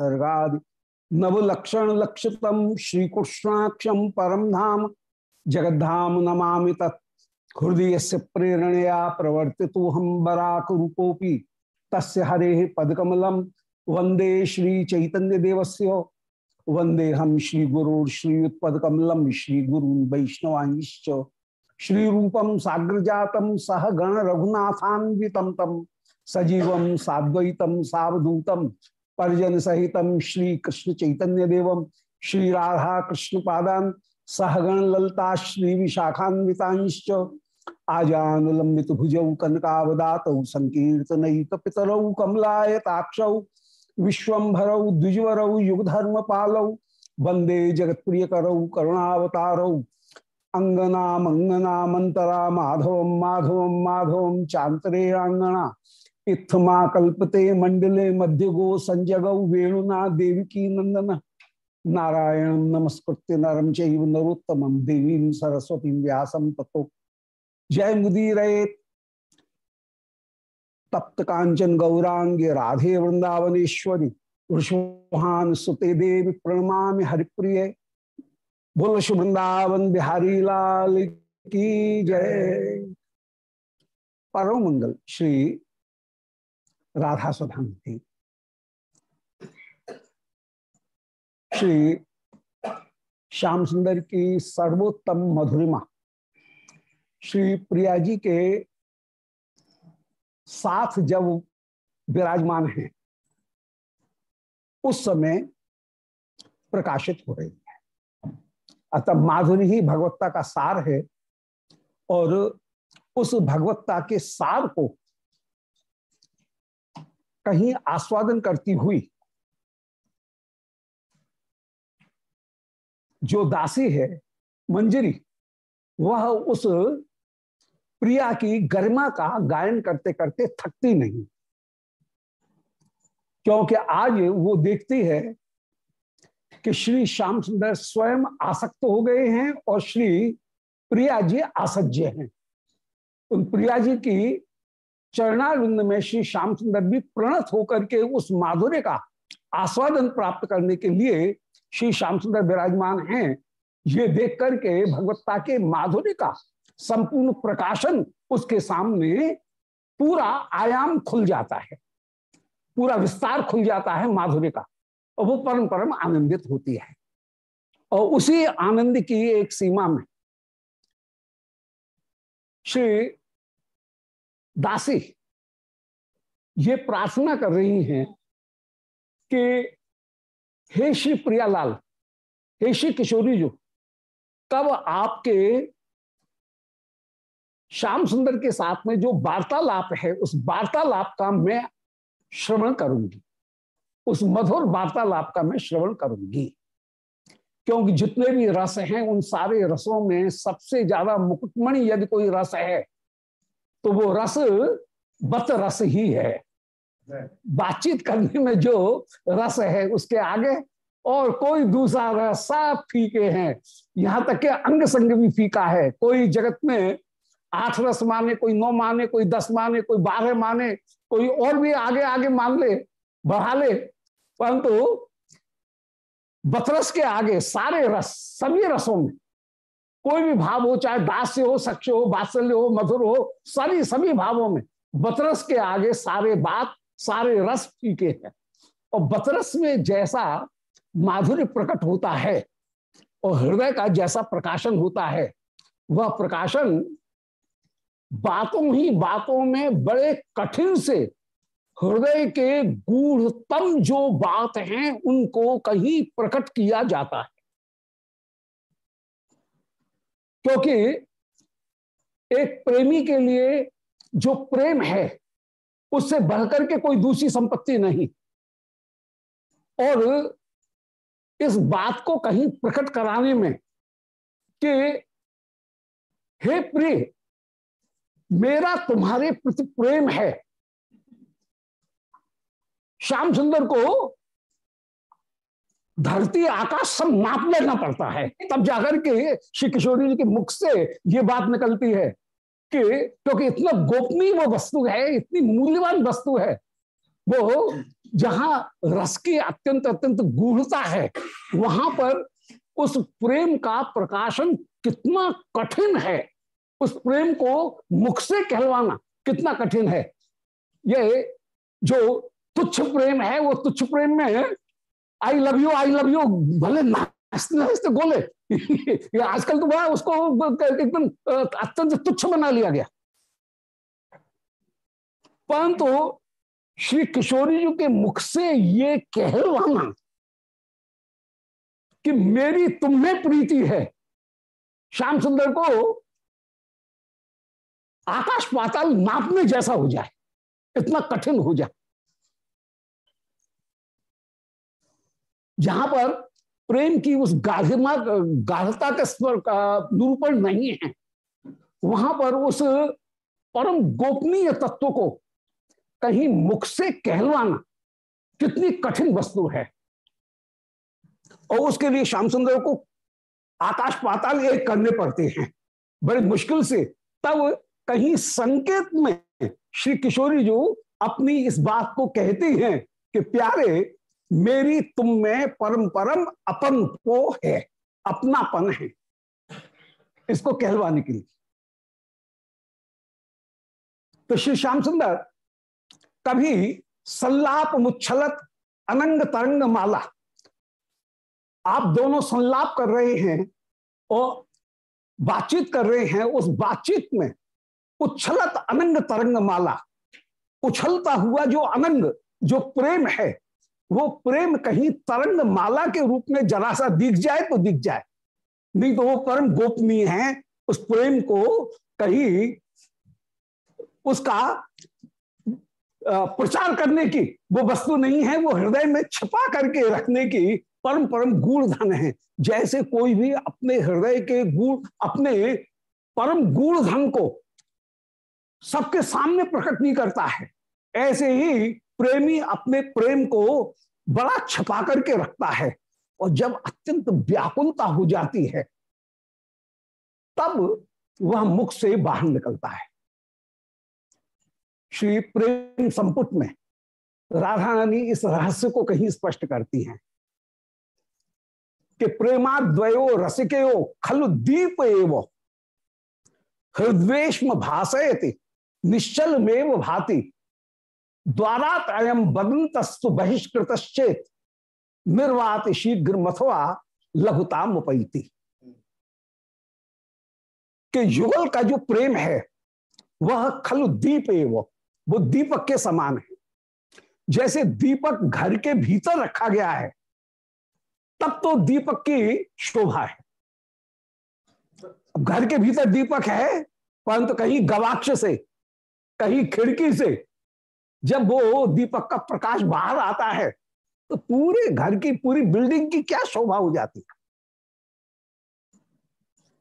सर्गादि। नवलक्षण लक्षितम श्री कृष्णाक्षम परम धाम। जगद्धाम नमा तत्। हृदय से प्रेरणया प्रवर्ति हम बराक रूपोपी तस् हरे पदकमलम वंदे श्री चैतन्य देवस्य वंदे हम श्री साग्र जातम सह गण रघुनाथान्वितम तम सजीवम साद्वैतम सावधूतम परिजन सहितम श्री कृष्ण चैतन्य देवम श्री राधा कृष्ण पादान सहगण ललता श्री विशाखान्विताश्च आजान लंबित भुजौ कनकावदात संकीर्तन पितरौ कमलायताक्षौ, विश्वभरौ, द्विजवरौ युगधर्म पालौ वंदे जगत प्रिय करौ करुणावतारौ अंगना मंगना मंतरा माधव माधव माधव, चांतरे अंगना इत्थमा कल्पते मंडले मध्य गो संजगौ वेणुना देवकी नंदन। नारायण नमस्कृत्य नरम चैव नरोत्तम देवी सरस्वती व्यासम तत्व जय मुदीर तप्त कांचन गौरांग राधे वृंदावनेश्वरी वृषभान सुते देवी प्रणमा हरिप्रिय। बोल वृंदावन बिहारी लाल की जय। परम मंगल श्री राधा सुधांति श्री श्याम सुंदर की सर्वोत्तम मधुरिमा। श्री प्रिया जी के साथ जब विराजमान हैं, उस समय प्रकाशित हो रही है। अतः माधुरी ही भगवत्ता का सार है और उस भगवत्ता के सार को कहीं आस्वादन करती हुई, जो दासी है, मंजरी, वह उस प्रिया की गरिमा का गायन करते करते थकती नहीं। क्योंकि आज वो देखती है कि श्री श्याम सुंदर स्वयं आसक्त हो गए हैं और श्री प्रिया जी आसज्य हैं। उन प्रिया जी की चरणारिंद में श्री श्याम सुंदर भी प्रणत होकर के उस माधुर्य का आस्वादन प्राप्त करने के लिए श्री श्याम सुंदर विराजमान हैं। ये देख करके भगवत्ता के माधुर्य का संपूर्ण प्रकाशन उसके सामने पूरा आयाम खुल जाता है। पूरा विस्तार खुल जाता है माधुर्य का और वो परम परम आनंदित होती है। और उसी आनंद की एक सीमा में श्री दासी, ये प्रार्थना कर रही हैं कि हे श्री प्रियालाल, हे श्री किशोरी जो, कब आपके श्याम सुंदर के साथ में जो वार्तालाप है, उस वार्तालाप का मैं श्रवण करूँगी। उस मधुर वार्तालाप का मैं श्रवण करूँगी। क्योंकि जितने भी रस हैं, उन सारे रसों में सबसे ज़्यादा मुकुटमणि यदि कोई रस है तो वो रस बत रस ही है। बातचीत करने में जो रस है उसके आगे और कोई दूसरा रस सब फीके हैं। यहाँ तक के अंग संग भी फीका है। कोई जगत में आठ रस माने, कोई नौ माने, कोई दस माने, कोई बारह माने, कोई और भी आगे आगे मान ले, बढ़ा ले, परंतु बतरस के आगे सारे रस, सभी रसों में कोई भी भाव हो, चाहे दास्य हो सक्ष हो, बात्सल्य हो, मधुर हो, सभी सभी भावों में बतरस के आगे सारे बात, सारे रस फीके हैं। और बतरस में जैसा माधुर्य प्रकट होता है और हृदय का जैसा प्रकाशन होता है, वह प्रकाशन बातों ही बातों में बड़े कठिन से हृदय के गूढ़तम जो बात हैं, उनको कहीं प्रकट किया जाता है। क्योंकि एक प्रेमी के लिए जो प्रेम है, उससे बढ़कर के कोई दूसरी संपत्ति नहीं। और इस बात को कहीं प्रकट कराने में कि, हे प्रिय, मेरा तुम्हारे प्रति प्रेम है। श्याम सुंदर को धरती आकाश सब नाप लेना पड़ता है। तब जाकर के श्री किशोरी जी के मुख से ये बात निकलती है कि क्योंकि तो इतना गोपनीय वो वस्तु है, इतनी मूल्यवान वस्तु है, वो जहाँ रस की अत्यंत अत्यंत गूढ़ता है, वहाँ पर उस प्रेम का प्रकाशन कितना कठिन है। उस प्रेम को मुख से कहलवाना कितना कठिन है। ये जो तुच्छ प्रेम है, वो तुच्छ प्रेम में I love you I love you भले नाचते नाचते बोले आजकल तो बड़ा उसको एकदम अत्यंत तुच्छ बना लिया गया। परंतु तो श्री किशोरी जी के मुख से ये कहलवाना कि मेरी तुम्हें प्रीति है। श्याम सुंदर को आकाश पाताल नापने जैसा हो जाए, इतना कठिन हो जाए। जहाँ पर प्रेम की उस गाढ़िमा, गाढ़ता के स्वर का निरूपण नहीं है, वहाँ पर उस परम गोपनीय तत्व को कहीं मुख से कहलवाना कितनी कठिन वस्तु है। और उसके लिए श्याम सुंदर को आकाश पाताल एक करने पड़ते हैं। बड़ी मुश्किल से तब कहीं संकेत में श्री किशोरी जो अपनी इस बात को कहते हैं कि प्यारे मेरी तुम में परम परम अपन को है, अपनापन है। इसको कहलवाने के लिए। तो श्री श्याम सुंदर, कभी संलाप मुच्छलत अनंग तरंग माला, आप दोनों संलाप कर रहे हैं, और बातचीत कर रहे हैं, उस बातचीत में उछलत अनंग तरंग माला, उछलता हुआ जो अनंग, जो प्रेम है वो प्रेम कहीं तरंग माला के रूप में जरा सा दिख जाए तो दिख जाए। नहीं तो वो परम गोपनीय है, उस प्रेम को कहीं उसका प्रचार करने की वो वस्तु नहीं है, वो हृदय में छिपा करके रखने की परम परम गूढ़ धन है। जैसे कोई भी अपने हृदय के गुण अपने परम गूढ़ धन को सबके सामने प्रकट नहीं करता है, ऐसे ही प्रेमी अपने प्रेम को बड़ा छपा करके रखता है और जब अत्यंत व्याकुलता हो जाती है, तब वह मुख से बाहर निकलता है। श्री प्रेम संपुट में राधा रानी इस रहस्य को कहीं स्पष्ट करती हैं कि प्रेमाद्वयो रसिको खलु दीप एव हृद्वेश्म भाषयति निश्चल में भाति द्वारात अयम बदंतस्तु बहिष्कृत निर्वात शीघ्र मथवा लघुता मुपैती कि युगल का जो प्रेम है, वह खलु दीप एव, वो दीपक के समान है। जैसे दीपक घर के भीतर रखा गया है, तब तो दीपक की शोभा है। घर के भीतर दीपक है, परंतु कहीं गवाक्ष से, कहीं खिड़की से जब वो दीपक का प्रकाश बाहर आता है तो पूरे घर की, पूरी बिल्डिंग की क्या शोभा हो जाती? है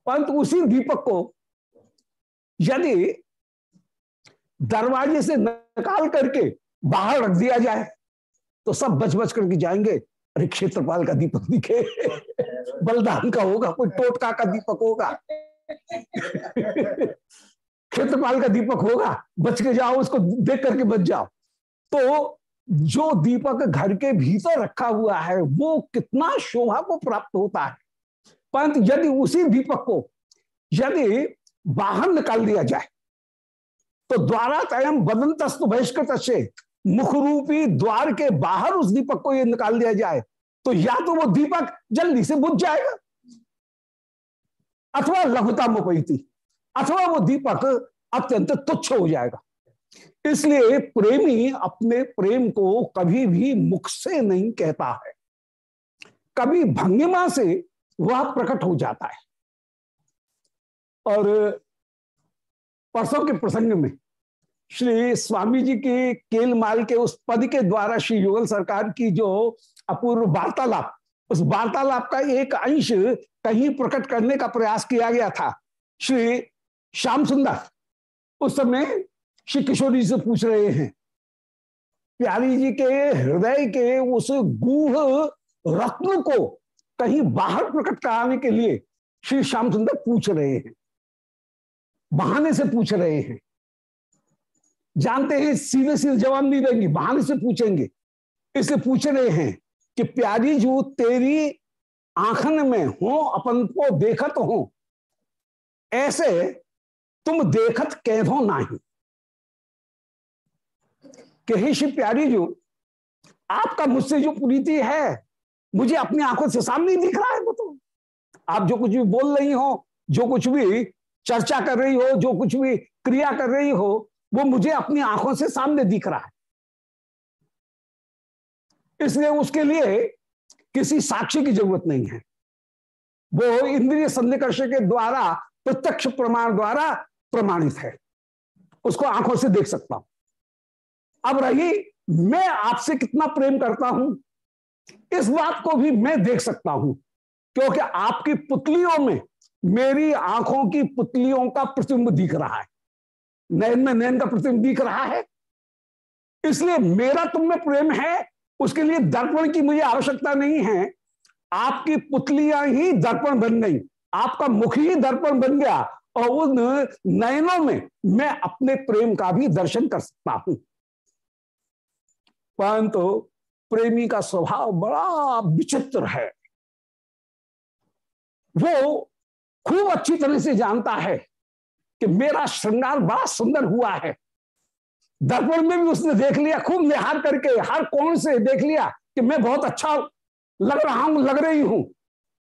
परंतु उसी दीपक को यदि दरवाजे से निकाल करके बाहर रख दिया जाए तो सब बच बच करके जाएँगे। अरे, क्षेत्रपाल का दीपक दिखे। बलदान का होगा, कोई टोटका का दीपक होगा। क्षेत्रपाल का दीपक होगा, बच के जाओ, उसको देख करके बच जाओ। तो जो दीपक घर के भीतर रखा हुआ है, वो कितना शोभा को प्राप्त होता है? परंतु यदि उसी दीपक को यदि बाहर निकाल दिया जाए तो द्वारा तयम बदंतस्तु बहिष्कृत से मुख रूपी द्वार के बाहर उस दीपक को ये निकाल दिया जाए तो या तो वो दीपक जल्दी से बुझ जाएगा, अथवा लघुता मुपैती अथवा वो दीपक अत्यंत तुच्छ हो जाएगा। इसलिए प्रेमी अपने प्रेम को कभी भी मुख से नहीं कहता है। कभी भंगिमा से वह प्रकट हो जाता है। और परसों के प्रसंग में श्री स्वामी जी के केलमाल के उस पद के द्वारा श्री युगल सरकार की जो अपूर्व वार्तालाप, उस वार्तालाप का एक अंश कहीं प्रकट करने का प्रयास किया गया था। श्री श्याम सुंदर, उस समय श्री किशोरी से पूछ रहे हैं, प्यारी जी के हृदय के उस गूढ़ रत्न को कहीं बाहर प्रकट कराने के लिए श्री श्याम सुंदर पूछ रहे हैं, बहाने से पूछ रहे हैं। जानते हैं, सीधे सीधे जवाब नहीं देंगे, बहाने से पूछेंगे। इसलिए पूछ रहे हैं कि प्यारी जो तेरी आंखन में हो, अपन को देखत हो, ऐसे तुम देखत कैधो नहीं। कही श्री प्यारी जो, आपका मुझसे जो प्रीति है, मुझे अपनी आँखों से सामने दिख रहा है वो तो। आप जो कुछ भी बोल रही हो, जो कुछ भी चर्चा कर रही हो, जो कुछ भी क्रिया कर रही हो, वो मुझे अपनी आँखों से सामने दिख रहा है। इसलिए उसके लिए किसी साक्षी की ज़रूरत नहीं है। वो इंद्रिय सन्निकर्ष के द्वारा, प्रत्यक्ष प्रमाण द्वारा प्रमाणित है। उसको आँखों से देख सकता हूँ। अब रही मैं आपसे कितना प्रेम करता हूँ, इस बात को भी मैं देख सकता हूँ, क्योंकि आपकी पुतलियों में मेरी आँखों की पुतलियों का प्रतिबिंब दिख रहा है। नयन में नयन का प्रतिबिंब दिख रहा है। इसलिए मेरा तुम में प्रेम है, उसके लिए दर्पण की मुझे आवश्यकता नहीं है। आपकी पुतलियाँ ही दर्पण बन गई। आपका मुख ही दर्पण बन गया। और उन नयनों में मैं अपने प्रेम का भी दर्शन कर सकता हूँ। परंतु प्रेमी का स्वभाव बड़ा विचित्र है। वो खूब अच्छी तरह से जानता है कि मेरा श्रृंगार बड़ा सुंदर हुआ है। दर्पण में भी उसने देख लिया, खूब निहार करके, हर कोण से देख लिया कि मैं बहुत अच्छा लग रहा हूँ, लग रही हूँ।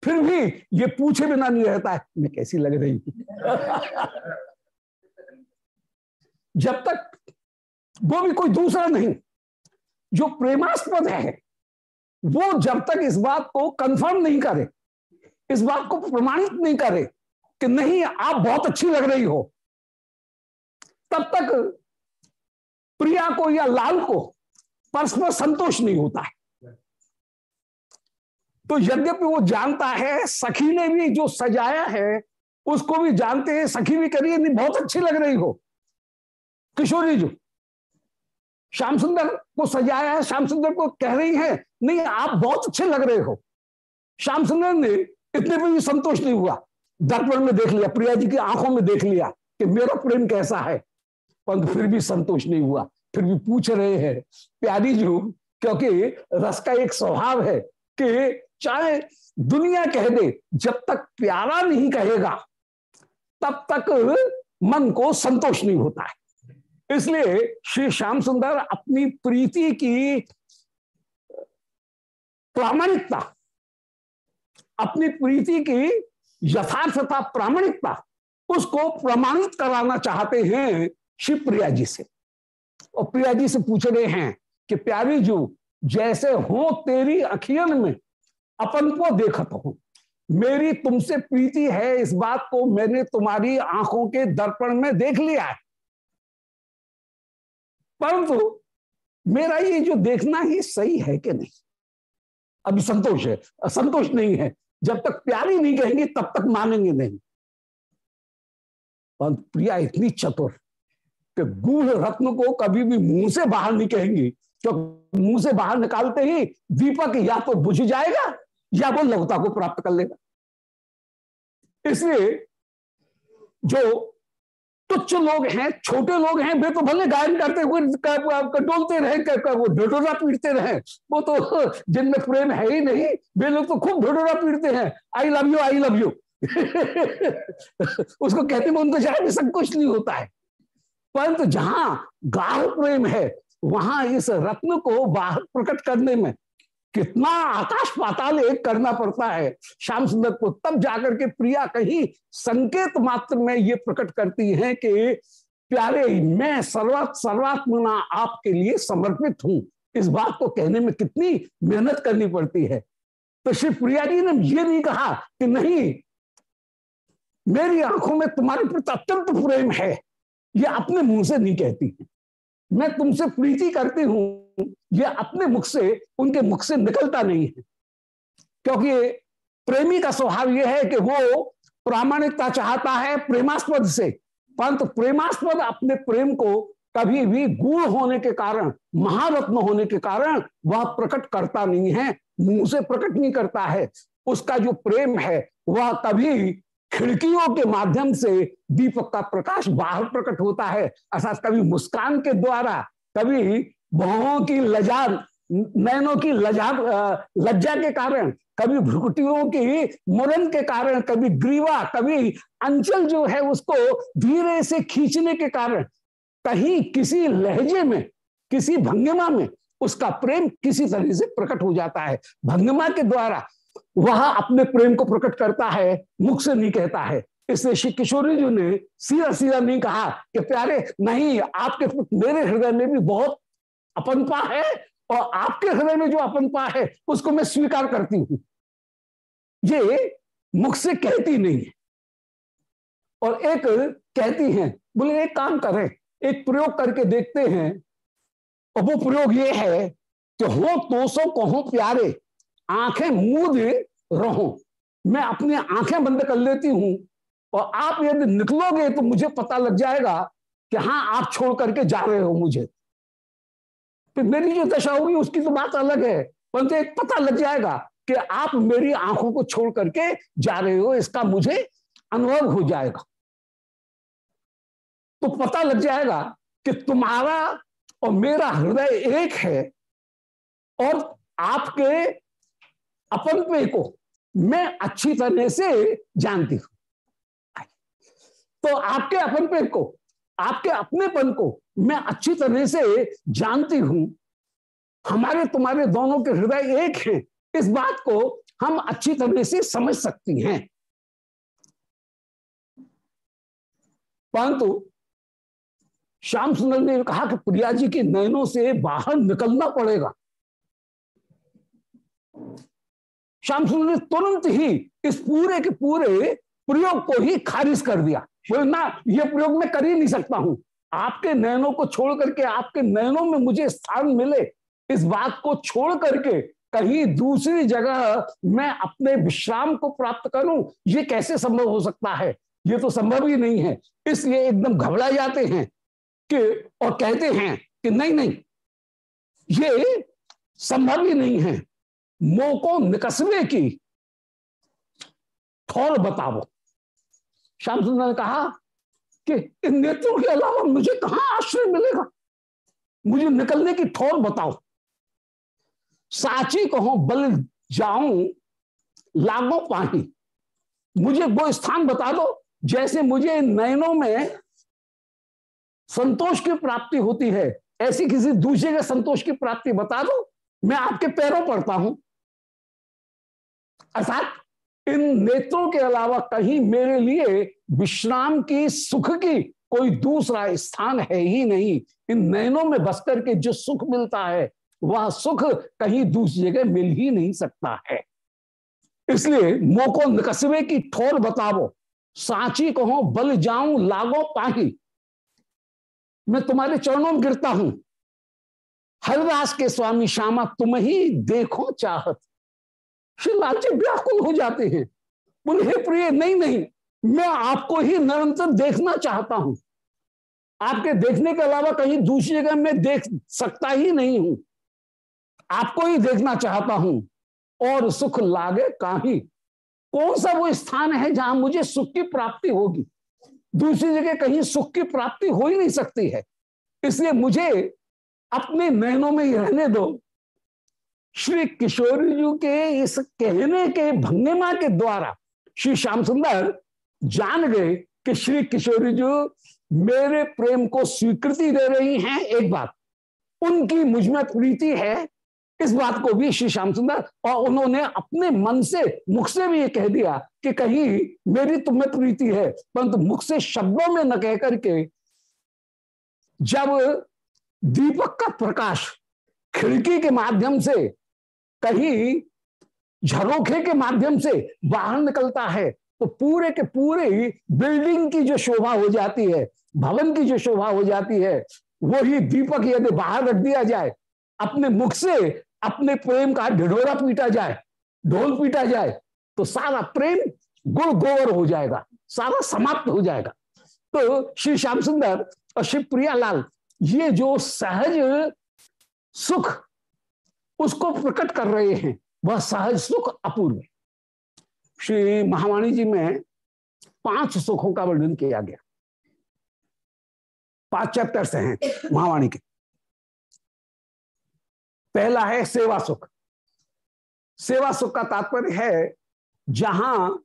फिर भी ये पूछे बिना नहीं रहता है, मैं कैसी लग रही जब तक वो भी कोई दूसरा नहीं, जो प्रेमास्पद है, वो जब तक इस बात को कंफर्म नहीं करे, इस बात को प्रमाणित नहीं करे कि नहीं, आप बहुत अच्छी लग रही हो, तब तक प्रिया को या लाल को परस्पर संतोष नहीं होता है। तो यद्यपि वो जानता है, सखी ने भी जो सजाया है, उसको भी जानते हैं, सखी भी करिए, नहीं, बहुत अच्छी लग रही हो। किशोरी जो, श्याम सुंदर को सजाया है, श्याम सुंदर को कह रही है, नहीं, आप बहुत अच्छे लग रहे हो। श्याम सुंदर ने इतने पर भी संतोष नहीं हुआ। दर्पण में देख लिया, प्रिया जी की आँखों में देख लिया कि मेरा प्रेम कैसा है। परंतु फिर भी संतोष नहीं हुआ, फिर भी पूछ रहे हैं, प्यारी जी, क्योंकि रस का एक स्वभाव है कि चाहे दुनिया कह दे, जब तक प्यारा नहीं कहेगा, तब तक मन को संतोष नहीं होता है। इसलिए श्री श्याम सुंदर अपनी प्रीति की प्रामाणिकता, अपनी प्रीति की यथार्थता प्रामाणिकता, उसको प्रमाणित कराना चाहते हैं श्री प्रिया जी से। और प्रिया जी से पूछ रहे हैं कि प्यारी जू, जैसे हो तेरी अखियन में अपन को देखत हो। मेरी तुमसे प्रीति है इस बात को मैंने तुम्हारी आँखों के दर्पण में देख लिया है। परंतु मेरा ये जो देखना ही सही है कि नहीं? अभी संतोष है संतोष नहीं है। जब तक प्यारी नहीं कहेंगे, तब तक मानेंगे नहीं। परंतु प्रिया इतनी चतुर कि गूढ़ रत्न को कभी भी मुँह से बाहर नहीं कहेंगी तो मुँह से बाहर निकालते ही दीपक या तो बुझ जाएगा या वो लघुता को प्राप्त कर लेगा। इसलिए जो तुच्छ लोग हैं, छोटे लोग हैं, वे तो भले गायन करते हुए डोलते रहे वो ढोडोरा पीटते रहे, वो तो जिनमें प्रेम है ही नहीं, वे लोग तो खूब ढोडोरा पीटते हैं। I love you I love you उसको कहते में उनको जरा भी संकोच नहीं होता है। परंतु जहाँ गाढ़ प्रेम है, वहाँ इस रत्न को बाहर प्रकट करने में कितना आकाश पाताल एक करना पड़ता है। श्याम सुंदर को तब जाकर के प्रिया कहीं संकेत मात्र में ये प्रकट करती है कि, प्यारे, मैं सर्वात सर्वात्मना आपके लिए समर्पित हूँ। इस बात को कहने में कितनी मेहनत करनी पड़ती है। तो श्री प्रिया जी ने ये नहीं कहा कि, नहीं, मेरी आँखों में तुम्हारे प्रति अत्यंत प्रेम है। ये अपने मुँह से नहीं कहती। मैं तुमसे प्रीति करती हूँ। ये अपने मुख से, उनके मुख से निकलता नहीं है। क्योंकि प्रेमी का स्वभाव यह है कि वो प्रामाणिकता चाहता है प्रेमास्पद से। परंतु प्रेमास्पद अपने प्रेम को कभी भी गुण होने के कारण, महारत्न होने के कारण वह प्रकट करता नहीं है मुँह से प्रकट नहीं करता है। उसका जो प्रेम है, वह कभी खिड़कियों के माध्यम से दीपक का प्रकाश बाहर प्रकट होता है। अर्थात कभी मुस्कान के द्वारा, कभी बहुओं की लजा नैनों की लजा लज्जा के कारण, कभी भ्रुकुटियों की, मुरन के कारण, कभी ग्रीवा, कभी अंचल जो है उसको धीरे से खींचने के कारण, कहीं किसी लहजे में, किसी भंगिमा में उसका प्रेम किसी तरह से प्रकट हो जाता है। भंगिमा के द्वारा वह अपने प्रेम को प्रकट करता है, मुख से नहीं कहता है। इसलिए श्री किशोरी जी ने सीधा सीधा नहीं कहा कि प्यारे, नहीं, आपके मेरे हृदय में भी बहुत अपनपा है और आपके हृदय में जो अपनपा है, उसको मैं स्वीकार करती हूँ। ये मुख से कहती नहीं है। और एक कहती हैं, बोले, एक काम करें, एक प्रयोग करके देखते हैं। और वो प्रयोग ये है कि हो तो सो कहो प्यारे, आँखें मूद रहो। मैं अपनी आँखें बंद कर लेती हूँ और आप यदि निकलोगे तो मुझे पता लग जाएगा कि हाँ आप छोड़ करके जा रहे हो मुझे। तो मेरी जो दशा होगी उसकी तो बात अलग है। परंतु एक पता लग जाएगा कि आप मेरी आँखों को छोड़ करके जा रहे हो, इसका मुझे अनुभव हो जाएगा। तो पता लग जाएगा कि तुम्हारा और मेरा हृदय एक है और आपके अपन पे को मैं अच्छी तरह से जानती हूँ। तो आपके अपन पे को आपके अपनेपन को मैं अच्छी तरह से जानती हूँ। हमारे तुम्हारे दोनों के हृदय एक हैं। इस बात को हम अच्छी तरह से समझ सकती हैं। परंतु श्याम सुंदर ने कहा कि प्रिया जी के नयनों से बाहर निकलना पड़ेगा। श्याम सुंदर ने तुरंत ही इस पूरे के पूरे प्रयोग को ही खारिज कर दिया। ना ये प्रयोग मैं कर ही नहीं सकता हूँ। आपके नयनों को छोड़ करके, आपके नयनों में मुझे स्थान मिले, इस बात को छोड़ करके कहीं दूसरी जगह मैं अपने विश्राम को प्राप्त करूँ, ये कैसे संभव हो सकता है? ये तो संभव ही नहीं है। इसलिए एकदम घबरा जाते हैं कि, और कहते हैं कि नहीं नहीं, ये संभव ही नहीं है। मोको निकसवे की ठोर बताओ। श्याम सुंदर ने कहा कि इन नेत्रों के अलावा मुझे कहाँ आश्रय मिलेगा? मुझे निकलने की ठोर बताओ। साची कहो, बल जाऊँ, लागो पाही। मुझे वो स्थान बता दो, जैसे मुझे नयनों में संतोष की प्राप्ति होती है, ऐसी किसी दूसरे के संतोष की प्राप्ति बता दो, मैं आपके पैरों पड़ता हूँ। अर्थात इन नेत्रों के अलावा कहीं मेरे लिए विश्राम की, सुख की कोई दूसरा स्थान है ही नहीं। इन नयनों में बस करके जो सुख मिलता है, वह सुख कहीं दूसरी जगह मिल ही नहीं सकता है। इसलिए मोको निकसवे की ठोर बतावो साची कहो, बल जाऊँ, लागो पाही। मैं तुम्हारे चरणों में गिरता हूँ। हरिदास के स्वामी श्यामा तुम ही देखो चाहत। श्री लाल जी व्याकुल हो जाते हैं। बोले, हे प्रिय, नहीं नहीं, मैं आपको ही निरंतर देखना चाहता हूँ। आपके देखने के अलावा कहीं दूसरी जगह मैं देख सकता ही नहीं हूँ। आपको ही देखना चाहता हूँ। और सुख लागे काही? कौन सा वो स्थान है जहाँ मुझे सुख की प्राप्ति होगी? दूसरी जगह कहीं सुख की प्राप्ति हो ही नहीं सकती है। इसलिए मुझे अपने नयनों में ही रहने दो। श्री किशोर जी के इस कहने के, भंगिमा के द्वारा श्री श्याम सुंदर जान गए कि श्री किशोरी जी मेरे प्रेम को स्वीकृति दे रही हैं। एक बात, उनकी मुझमें प्रीति है। इस बात को भी श्री श्याम सुंदर और उन्होंने अपने मन से, मुख से भी ये कह दिया कि कहीं मेरी तुम्हें प्रीति है। परंतु मुख से शब्दों में न कह करके जब दीपक का प्रकाश खिड़की के माध्यम से कहीं झरोखे के माध्यम से बाहर निकलता है तो पूरे के पूरे बिल्डिंग की जो शोभा हो जाती है, भवन की जो शोभा हो जाती है, वही दीपक यदि बाहर रख दिया जाए, अपने मुख से अपने प्रेम का ढिढोरा पीटा जाए, ढोल पीटा जाए तो सारा प्रेम गुड़ गोवर हो जाएगा, सारा समाप्त हो जाएगा। तो श्री श्याम सुंदर और श्री प्रियालाल, ये जो सहज सुख उसको प्रकट कर रहे हैं। वह सहज सुख अपूर्व श्री महावाणी जी में पाँच सुखों का वर्णन किया गया। पाँच चैप्टर से हैं महावाणी के। पहला है सेवा सुख। सेवा सुख का तात्पर्य है, जहाँ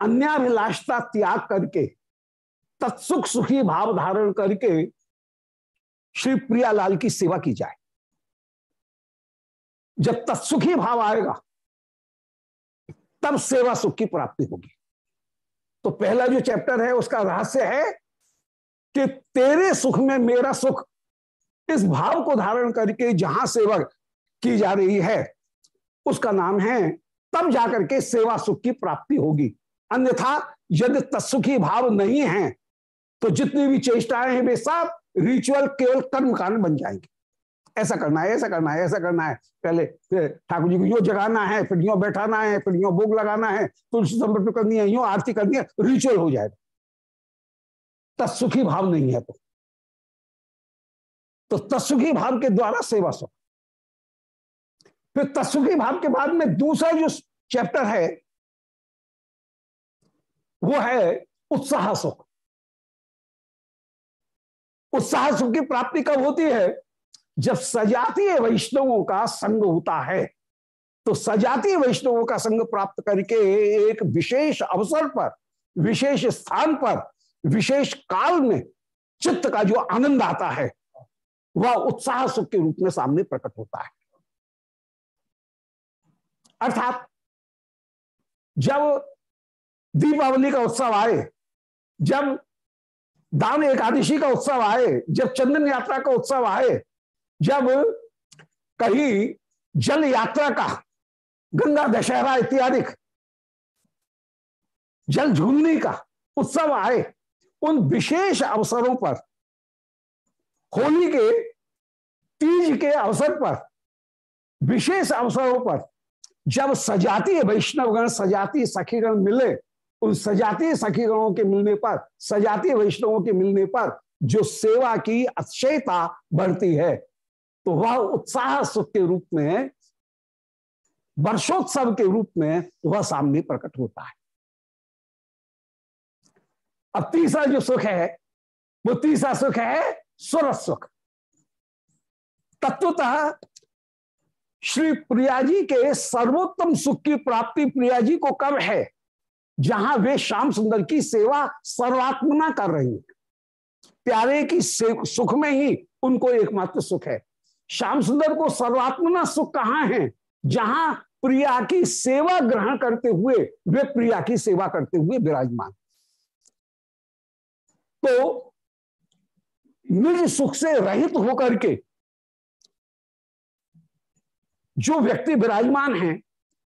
अन्याभिलाषता त्याग करके, तत्सुख सुखी भाव धारण करके श्री प्रियालाल की सेवा की जाए। जब तत्सुखी भाव आएगा, तब सेवा सुख की प्राप्ति होगी। तो पहला जो चैप्टर है, उसका रहस्य है कि तेरे सुख में मेरा सुख इस भाव को धारण करके जहाँ सेवा की जा रही है, उसका नाम है, तब जाकर के सेवा सुख की प्राप्ति होगी। अन्यथा, यदि तत्सुखी भाव नहीं है तो जितनी भी चेष्टाएँ हैं, वे सब रिचुअल केवल कर्म कारण बन जाएँगे। ऐसा करना है, ऐसा करना है, ऐसा करना है। पहले ठाकुर जी को यो जगाना है, फिर यो बैठाना है, फिर यो भोग लगाना है, तुलसी समर्पित करनी है, यो आरती करनी है रिचुअल हो जाएगा तत्सुखी भाव नहीं है तो। तो तत्सुखी भाव के द्वारा सेवा सुख। फिर तत्सुखी भाव के बाद में दूसरा जो चैप्टर है, वो है उत्साह सुख। उत्साह सुख की प्राप्ति कब होती है? जब सजातीय वैष्णवों का संग होता है तो सजातीय वैष्णवों का संग प्राप्त करके एक विशेष अवसर पर, विशेष स्थान पर, विशेष काल में चित्त का जो आनंद आता है, वह उत्साह सुख के रूप में सामने प्रकट होता है। अर्थात, जब दीपावली का उत्सव आए, जब दान एकादशी का उत्सव आए, जब चंदन यात्रा का उत्सव आए जब कहीं जल यात्रा का, गंगा दशहरा इत्यादि जल झूलने का उत्सव आए, उन विशेष अवसरों पर, होली के तीज के अवसर पर, विशेष अवसरों पर, जब सजातीय वैष्णवगण, सजातीय सखीगण मिले, उन सजातीय सखीगणों के मिलने पर, सजातीय वैष्णवों के मिलने पर, जो सेवा की अक्षयता बढ़ती है तो वह उत्साह सुख के रूप में, वर्षोत्सव के रूप में वह सामने प्रकट होता है। अब तीसरा जो सुख है, वो तीसरा सुख है सुरस सुख। तत्वतः श्री प्रिया जी के सर्वोत्तम सुख की प्राप्ति प्रिया जी को कब है? जहाँ वे श्याम सुंदर की सेवा सर्वात्मना कर रही है। प्यारे की सुख में ही उनको एकमात्र सुख है। श्याम सुंदर को सर्वात्मना सुख कहाँ है? जहाँ प्रिया की सेवा ग्रहण करते हुए, वे प्रिया की सेवा करते हुए विराजमान। तो निज सुख से रहित होकर के जो व्यक्ति विराजमान है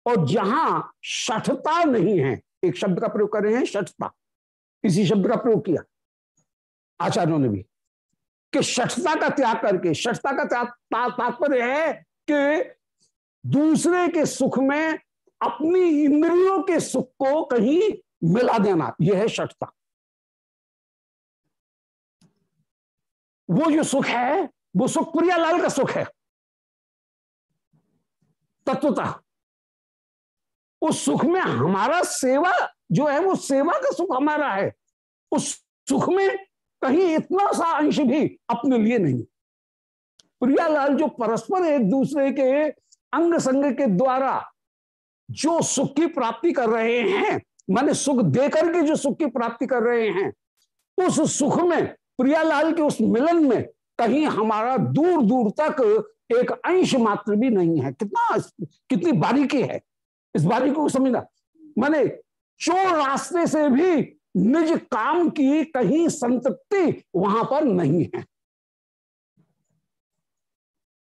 और जहाँ शठता नहीं है, एक शब्द का प्रयोग कर रहे हैं, शठता। इसी शब्द का प्रयोग किया। आचार्यों ने भी। कि शठता का त्याग करके शठता का तात्पर्य है कि दूसरे के सुख में अपनी इंद्रियों के सुख को कहीं मिला देना। यह है शठता वो जो सुख है, वो सुख प्रियालाल का सुख है। तत्वता उस सुख में हमारा सेवा जो है, वो सेवा का सुख हमारा है। उस सुख में कहीं इतना सा अंश भी अपने लिए नहीं। प्रियालाल जो परस्पर एक दूसरे के अंग संग के द्वारा जो सुख की प्राप्ति कर रहे हैं, माने सुख देकर के जो सुख की प्राप्ति कर रहे हैं, उस सुख में, प्रियालाल के उस मिलन में कहीं हमारा दूर दूर तक एक अंश मात्र भी नहीं है। कितना, कितनी बारीकी है। इस बारीकी को समझना। माने चोर रास्ते से भी निज काम की कहीं संतृप्ति वहाँ पर नहीं है।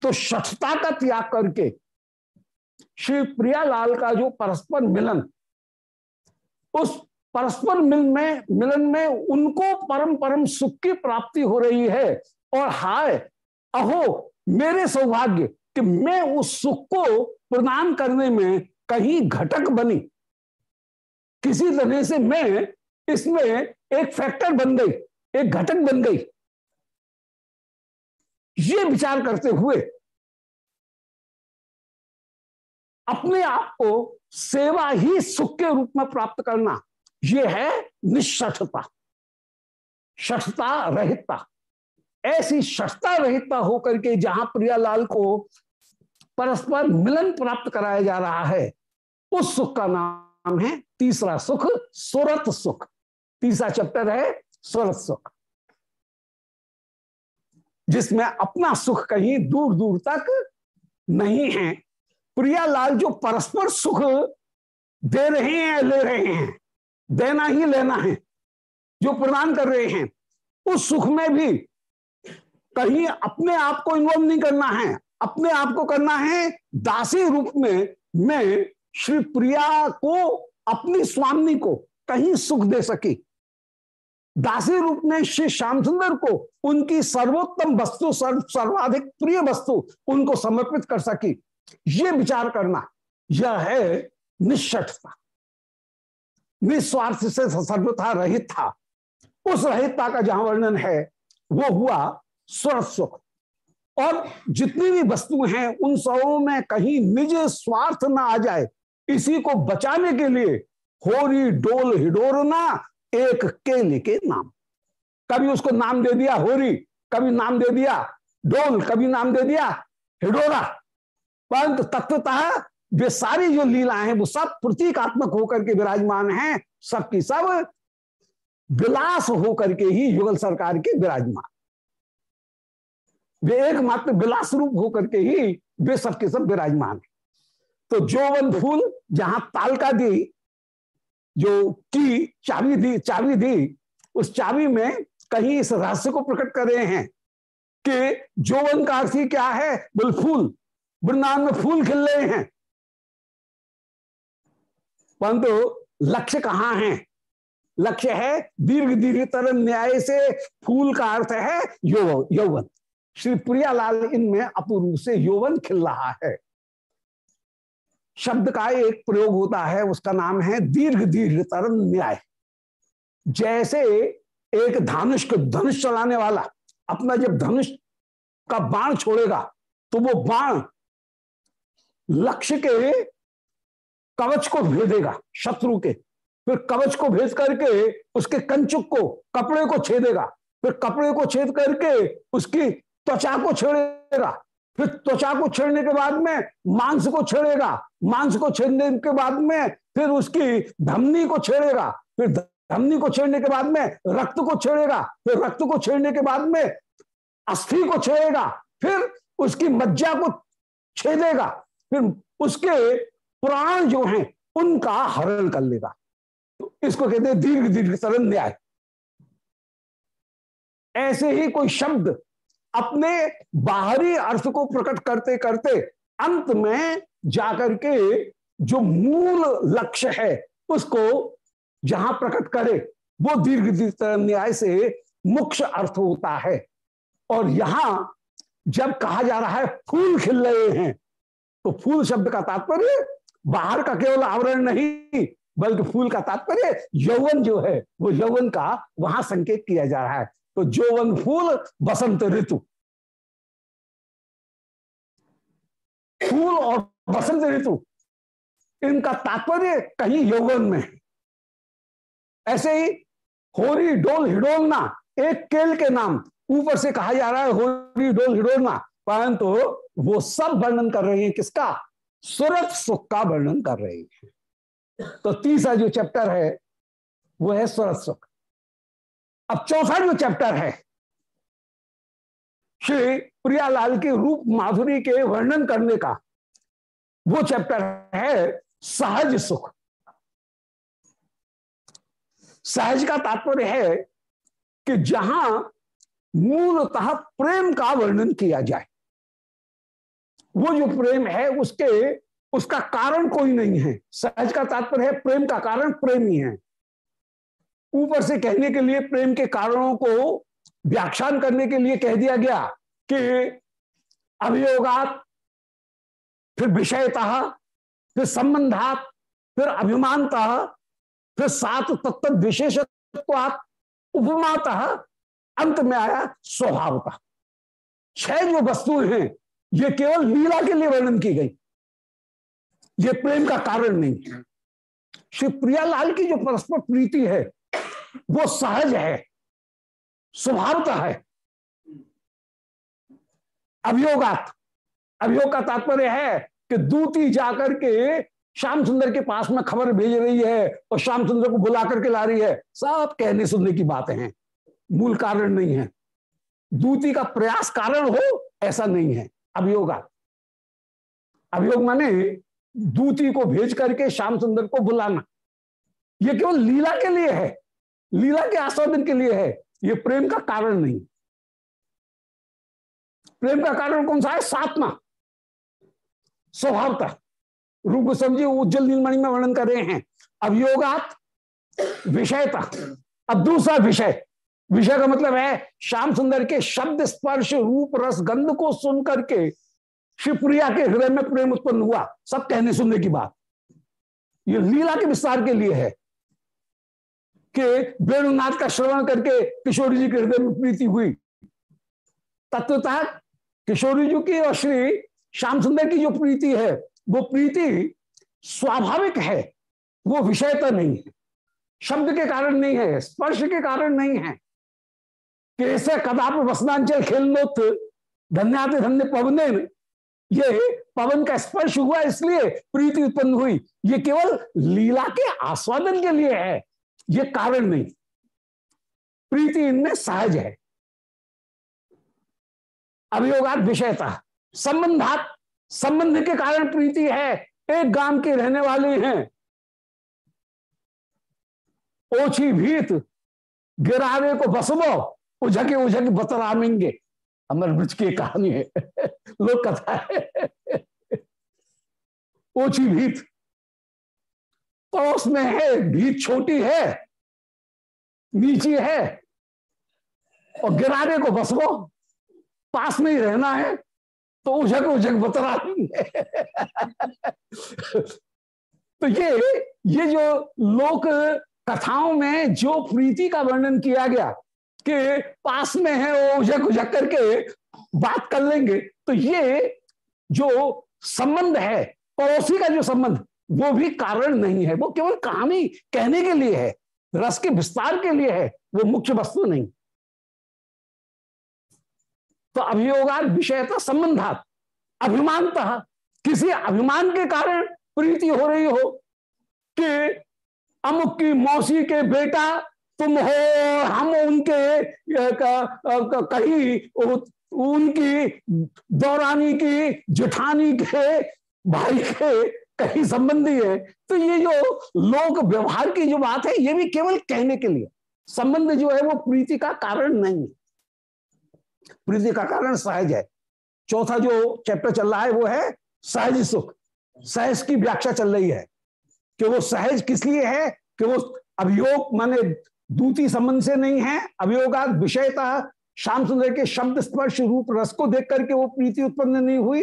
तो शठता का त्याग करके श्री प्रियालाल का जो परस्पर मिलन, उस परस्पर मिल में, मिलन में उनको परम परम सुख की प्राप्ति हो रही है और हाय, अहो, मेरे सौभाग्य कि मैं उस सुख को प्रदान करने में कहीं घटक बनी। किसी तरह से मैं इसमें एक फैक्टर बन गई, एक घटक बन गई। ये विचार करते हुए अपने आप को सेवा ही सुख के रूप में प्राप्त करना यह है निष्ठता शठता रहितता। ऐसी शस्ता रहता होकर के जहाँ प्रियालाल को परस्पर मिलन प्राप्त कराया जा रहा है, उस सुख का नाम है तीसरा सुख, सुरत सुख। तीसरा चैप्टर है सुरत सुख, जिसमें अपना सुख कहीं दूर दूर तक नहीं है। प्रियालाल जो परस्पर सुख दे रहे हैं, ले रहे हैं, देना ही लेना है, जो प्रदान कर रहे हैं, उस सुख में भी कहीं अपने आप को इन्वॉल्व नहीं करना है। अपने आप को करना है, दासी रूप में मैं श्री प्रिया को, अपनी स्वामी को कहीं सुख दे सकी। दासी रूप में श्री श्याम सुंदर को, उनकी सर्वोत्तम वस्तु, सर्व, सर्वाधिक प्रिय वस्तु उनको समर्पित कर सकी। ये विचार करना, यह है निष्ठता निस्वार्थ से सर्वथा रहित था। उस रहितता का जहाँ वर्णन है, वो हुआ स्वर और जितनी भी वस्तु हैं, उन सबों में कहीं निज स्वार्थ ना आ जाए, इसी को बचाने के लिए होरी डोल हिडोरना एक केले के नाम। कभी उसको नाम दे दिया होरी, कभी नाम दे दिया डोल, कभी नाम दे दिया हिडोरा। परंतु तत्वतः वे सारी जो लीला हैं, वो सब प्रतीकात्मक होकर के विराजमान हैं, सबकी सब विलास होकर के ही युगल सरकार के विराजमान। वे एकमात्र विलास रूप होकर के ही वे सबके सब विराजमान है। तो जोवन फूल जहाँ तालका दी जो की चाबी दी चाबी दी, उस चाबी में कहीं इस रहस्य को प्रकट कर रहे हैं कि जोवन का अर्थ क्या है? बोल, फूल। वृंदावन में फूल खिल रहे हैं। परंतु लक्ष्य कहाँ है? लक्ष्य है दीर्घ दीर्घ तरह न्याय से फूल का अर्थ है यौवन। श्री प्रियालाल इनमें अपूर्व से यौवन खिल रहा है। शब्द का एक प्रयोग होता है, उसका नाम है दीर्घ दीर्घ तरल न्याय। जैसे एक धनुष को धनुष चलाने वाला अपना जब धनुष का बाण छोड़ेगा तो वो बाण लक्ष्य के कवच को भेदेगा, शत्रु के। फिर कवच को भेज करके उसके कंचुक को, कपड़े को छेदेगा। फिर कपड़े को छेद करके उसकी त्वचा को छेड़ेगा। फिर त्वचा को छेड़ने के बाद में मांस को छेड़ेगा। मांस को छेड़ने के बाद में फिर उसकी धमनी को छेड़ेगा। फिर धमनी को छेड़ने के बाद में रक्त को छेड़ेगा। फिर रक्त को छेड़ने के बाद में अस्थि को छेड़ेगा। फिर उसकी मज्जा को छेदेगा। फिर उसके प्राण जो हैं, उनका हरण कर लेगा। तो इसको कहते हैं दीर्घ दीर्घ सरल न्याय। ऐसे ही कोई शब्द अपने बाहरी अर्थ को प्रकट करते करते अंत में जाकर के जो मूल लक्ष्य है उसको जहाँ प्रकट करे, वो दीर्घ न्याय से मुख्य अर्थ होता है। और यहाँ जब कहा जा रहा है फूल खिल रहे हैं तो फूल शब्द का तात्पर्य बाहर का केवल आवरण नहीं, बल्कि फूल का तात्पर्य यौवन जो है, वो यौवन का वहाँ संकेत किया जा रहा है। तो जोवन फूल, बसंत ऋतु। फूल और बसंत ऋतु, इनका तात्पर्य कहीं यौवन में है। ऐसे ही होरी डोल हिडोलना, एक केल के नाम, ऊपर से कहा जा रहा है होरी डोल हिडोलना, परंतु तो वो सब वर्णन कर रहे हैं किसका? सुरत सुख का वर्णन कर रहे हैं। तो तीसरा जो चैप्टर है, वो है सुरत सुख। अब चौथा जो चैप्टर है। श्री प्रियालाल के रूप माधुरी के वर्णन करने का वो चैप्टर है सहज सुख। सहज का तात्पर्य है कि जहाँ मूलतः प्रेम का वर्णन किया जाए। वो जो प्रेम है उसके, उसका कारण कोई नहीं है। सहज का तात्पर्य है प्रेम का कारण प्रेम ही है। ऊपर से कहने के लिए, प्रेम के कारणों को व्याख्यान करने के लिए कह दिया गया कि अभियोगात, फिर विषयतः, फिर संबंधात, फिर अभिमानता, फिर सात तत्व विशेषत्वात, उपमातः, अंत में आया स्वभावता। छह जो वस्तुएँ हैं, ये केवल लीला के लिए वर्णन की गई। ये प्रेम का कारण नहीं। है श्री प्रियालाल की जो परस्पर प्रीति है वो सहज है, स्वभावता है। अभियोगात, अभियोग का तात्पर्य है कि दूती जाकर के श्याम सुंदर के पास में खबर भेज रही है और श्याम सुंदर को बुला करके ला रही है। सब कहने सुनने की बातें हैं। मूल कारण नहीं है। दूती का प्रयास कारण हो, ऐसा नहीं है। अभियोगा अभियोग माने दूती को भेज करके श्याम सुंदर को बुलाना। यह केवल लीला के लिए है। लीला के आस्वादन के लिए है। यह प्रेम का कारण नहीं। प्रेम का कारण कौन सा है? सातमा। स्वभावता। रूप गोस्वामी उज्जवल नीलमणि में वर्णन कर रहे हैं। अभियोगात विषयता। अब दूसरा विषय। विषय का मतलब है श्याम सुंदर के शब्द स्पर्श रूप रस गंध को सुन करके शिवप्रिया के हृदय में प्रेम उत्पन्न हुआ। सब कहने सुनने की बात। ये लीला के विस्तार के लिए है। कि वेणुनाथ का श्रवण करके किशोरी जी के हृदय में प्रीति हुई। तत्वतः किशोरी जी की और श्री श्याम सुंदर की जो प्रीति है, वो प्रीति स्वाभाविक है, वो विषयता नहीं है। शब्द के कारण नहीं है, स्पर्श के कारण नहीं है। कैसे कदाप वसनांचल खेल खेलनोत धन्याते धन्य पवने ये पवन का स्पर्श हुआ इसलिए प्रीति उत्पन्न हुई। ये केवल लीला के आस्वादन के लिए है। ये कारण नहीं। प्रीति इनमें सहज है। अभियोगात विषयता। संबंधात, संबंध के कारण प्रीति है, एक गाँव के रहने वाले हैं। ओछी भीत, गिरावे को बसबो, उझके उझके बतरामेंगे। अमर ब्रज की कहानी है। लोक कथा है। ओछी भीत पड़ोस में है, भीत छोटी है, नीची है, और गिराने को बसबो पास में ही रहना है तो उझक उझक बतरा तो ये ये जो लोक कथाओं में जो प्रीति का वर्णन किया गया, कि पास में है वो उझक उझक करके बात कर लेंगे तो ये जो संबंध है, पड़ोसी का जो संबंध वो भी कारण नहीं है, वो केवल कहानी कहने के लिए है, रस के विस्तार के लिए है, वो मुख्य वस्तु नहीं। तो अभियोगात विषयता संबंधात, अभिमानता, किसी अभिमान के कारण प्रीति हो रही हो कि अमुक की मौसी के बेटा तुम हो, हम उनके कहीं उनकी दौरानी की, जेठानी के, भाई के कहीं संबंधी है तो ये जो लोक व्यवहार की जो बात है, ये भी केवल कहने के लिए। संबंध जो है वो प्रीति का कारण नहीं है। प्रीति का कारण सहज है। चौथा जो चैप्टर चल रहा है, वो है सहज सुख। सहज की व्याख्या चल रही है कि वो सहज किस लिए है कि वो अभियोग माने दूती संबंध से नहीं है। अभियोगा विषयता श्याम सुंदर के शब्द स्पर्श रूप रस को देख करके वो प्रीति उत्पन्न नहीं हुई।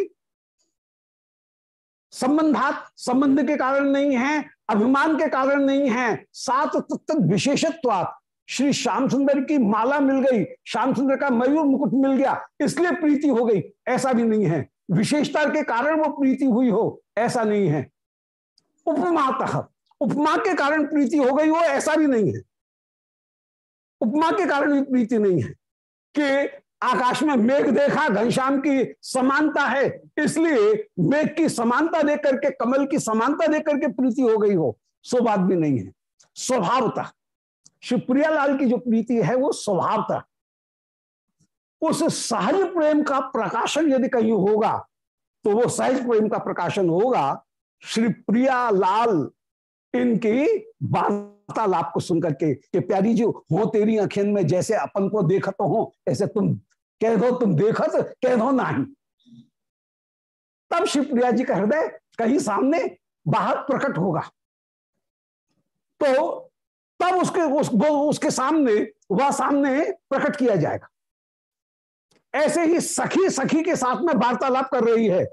संबंधात संबंध के कारण नहीं है, अभिमान के कारण नहीं है, सात तत्त विशेषत्वात। श्री श्याम सुंदर की माला मिल गई श्याम सुंदर का मयूर मुकुट मिल गया, इसलिए प्रीति हो गई, ऐसा भी नहीं है। विशेषता के कारण वो प्रीति हुई हो, ऐसा नहीं है। उपमातः, उपमा के कारण प्रीति हो गई हो, ऐसा भी नहीं है। उपमा के कारण भी प्रीति नहीं है कि आकाश में मेघ देखा, घनश्याम की समानता है, इसलिए मेघ की समानता देख करके कमल की समानता देख करके प्रीति हो गई हो, सो बात भी नहीं है। स्वभावता शिवप्रिया लाल की जो प्रीति है, वो स्वभावता। उस सहज प्रेम का प्रकाशन यदि कहीं होगा तो वो सहज प्रेम का प्रकाशन होगा, श्री प्रिया लाल इनकी वार्तालाप को सुनकर के कि प्यारी जी हो तेरी अखिन में जैसे अपन को देखत हो ऐसे तुम कह दो तुम देखत कह दो नहीं। तब शिवप्रिया जी का हृदय कहीं सामने बाहर प्रकट होगा। तो तब उसके उस, उसके सामने वह सामने प्रकट किया जाएगा। ऐसे ही सखी सखी के साथ में वार्तालाप कर रही है।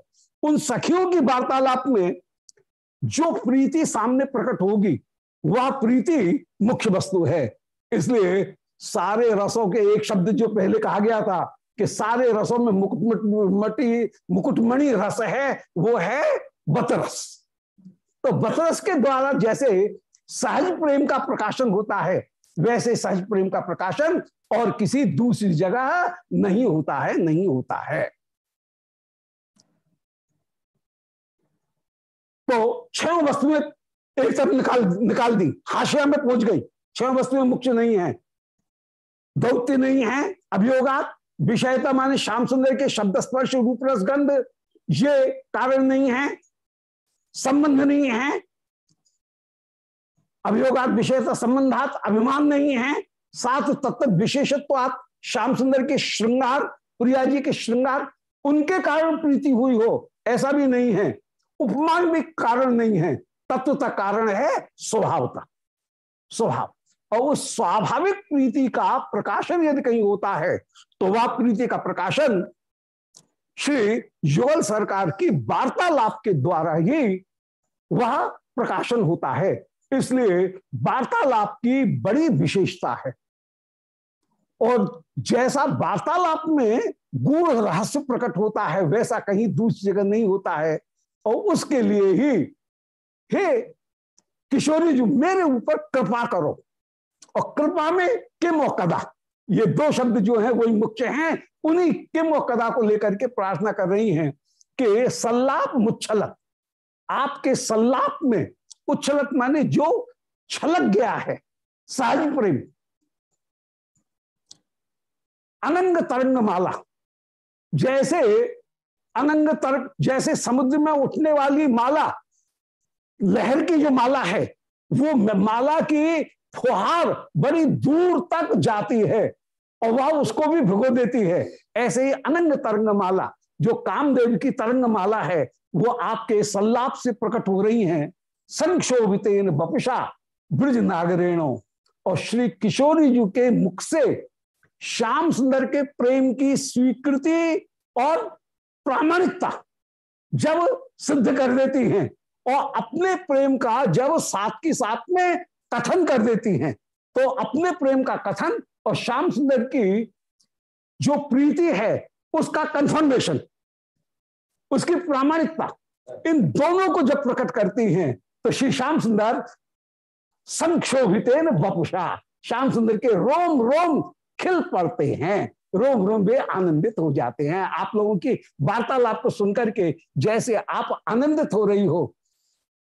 उन सखियों की वार्तालाप में जो प्रीति सामने प्रकट होगी वह प्रीति मुख्य वस्तु है। इसलिए सारे रसों के एक शब्द जो पहले कहा गया था कि सारे रसों में मुकुटमटी, मुकुटमणि रस है, वो है बतरस। तो बतरस के द्वारा जैसे सहज प्रेम का प्रकाशन होता है, वैसे सहज प्रेम का प्रकाशन और किसी दूसरी जगह नहीं होता है, नहीं होता है। तो छह वस्तुएँ एक तरफ़ निकाल निकाल दी। हाशिया में पहुँच गई। छह वस्तुएँ मुख्य नहीं है। दौत्य नहीं है। अभियोगात, विषयता माने श्याम सुंदर के शब्द स्पर्श, रूप रसगंध ये कारण नहीं है। संबंध नहीं है। अभियोगात, विषयता, संबंधात, अभिमान नहीं है। सात तत्व विशेषत्वात, श्याम सुंदर के श्रृंगार, प्रिया जी के श्रृंगार, उनके कारण प्रीति हुई हो, ऐसा भी नहीं है। उपमान भी कारण नहीं है। तत्वता कारण है स्वभावता स्वभाव। और उस स्वाभाविक प्रीति का प्रकाशन यदि कहीं होता है तो वह प्रीति का प्रकाशन श्री युगल सरकार की वार्तालाप के द्वारा ही वह प्रकाशन होता है। इसलिए वार्तालाप की बड़ी विशेषता है। और जैसा वार्तालाप में गूढ़ रहस्य प्रकट होता है, वैसा कहीं दूसरी जगह नहीं होता है। और उसके लिए ही हे किशोरी जी, मेरे ऊपर कृपा करो। और कृपा में किम और कदा? ये दो शब्द जो है, वही मुख्य हैं। उन्हीं किम और कदा को लेकर के प्रार्थना कर रही हैं कि सल्लाप मुच्छलक। आपके सल्लाप में उच्छलक माने जो छलक गया है। सहज प्रेम। अनंग तरंग माला। जैसे अनंग तरंग, जैसे समुद्र में उठने वाली माला लहर की जो माला है, वो माला की फुहार बड़ी दूर तक जाती है और वह उसको भी भिगो देती है। ऐसे ही अनंग तरंग माला, जो कामदेव की तरंग माला है, वो आपके सल्लाप से प्रकट हो रही हैं। संक्षोभितेन बपुषा ब्रज नागरेणो और श्री किशोरी जी के मुख से श्याम सुंदर के प्रेम की स्वीकृति और प्रामाणिकता जब सिद्ध कर देती हैं और अपने प्रेम का जब साथ की साथ में कथन कर देती हैं तो अपने प्रेम का कथन और श्याम सुंदर की जो प्रीति है, उसका कंफर्मेशन उसकी प्रामाणिकता, इन दोनों को जब प्रकट करती हैं तो श्री श्याम सुंदर संक्षोभित बपुषा श्याम सुंदर के रोम रोम खिल पड़ते हैं, रोम रोम वे आनंदित हो जाते हैं। आप लोगों की वार्तालाप को सुनकर के जैसे आप आनंदित हो रही हो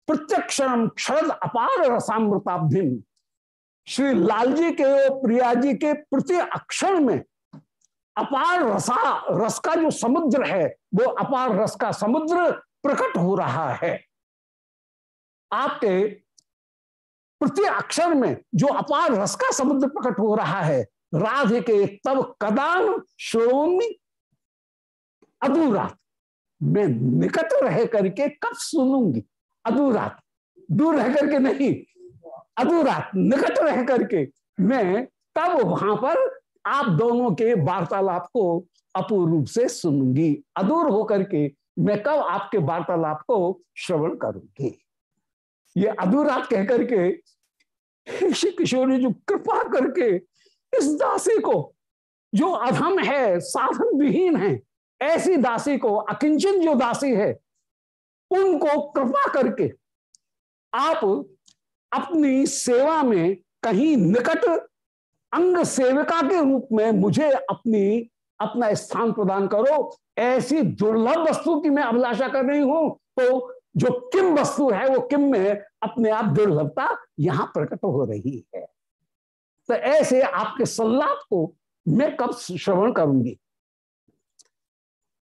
प्रत्यक्षण क्षण अपार रसामृताब्धि। श्री लालजी के और प्रिया जी के प्रति अक्षण में अपार रसा, रस का जो समुद्र है, वो अपार रस का समुद्र प्रकट हो रहा है। आपके प्रति अक्षर में जो अपार रस का समुद्र प्रकट हो रहा है, राधे के तब कदान श्रोमी अधूरात मैं निकट रह करके कब सुनूँगी? अधूरात दूर रह करके नहीं अधूरात निकट रह करके मैं तब वहाँ पर आप दोनों के वार्तालाप को अपूर्ण रूप से सुनूँगी। अदूर होकर के मैं कब आपके वार्तालाप को श्रवण करूँगी? ये अधूरात कह करके श्री किशोर ने जो कृपा करके इस दासी को, जो अधम है साधन विहीन है, ऐसी दासी को, अकिंचन जो दासी है उनको कृपा करके आप अपनी सेवा में कहीं निकट अंग सेविका के रूप में मुझे अपनी, अपना स्थान प्रदान करो। ऐसी दुर्लभ वस्तु की मैं अभिलाषा कर रही हूँ तो जो किम वस्तु है, वो किम में अपने आप दुर्लभता यहाँ प्रकट हो रही है। तो ऐसे आपके सल्लाप को मैं कब श्रवण करूँगी?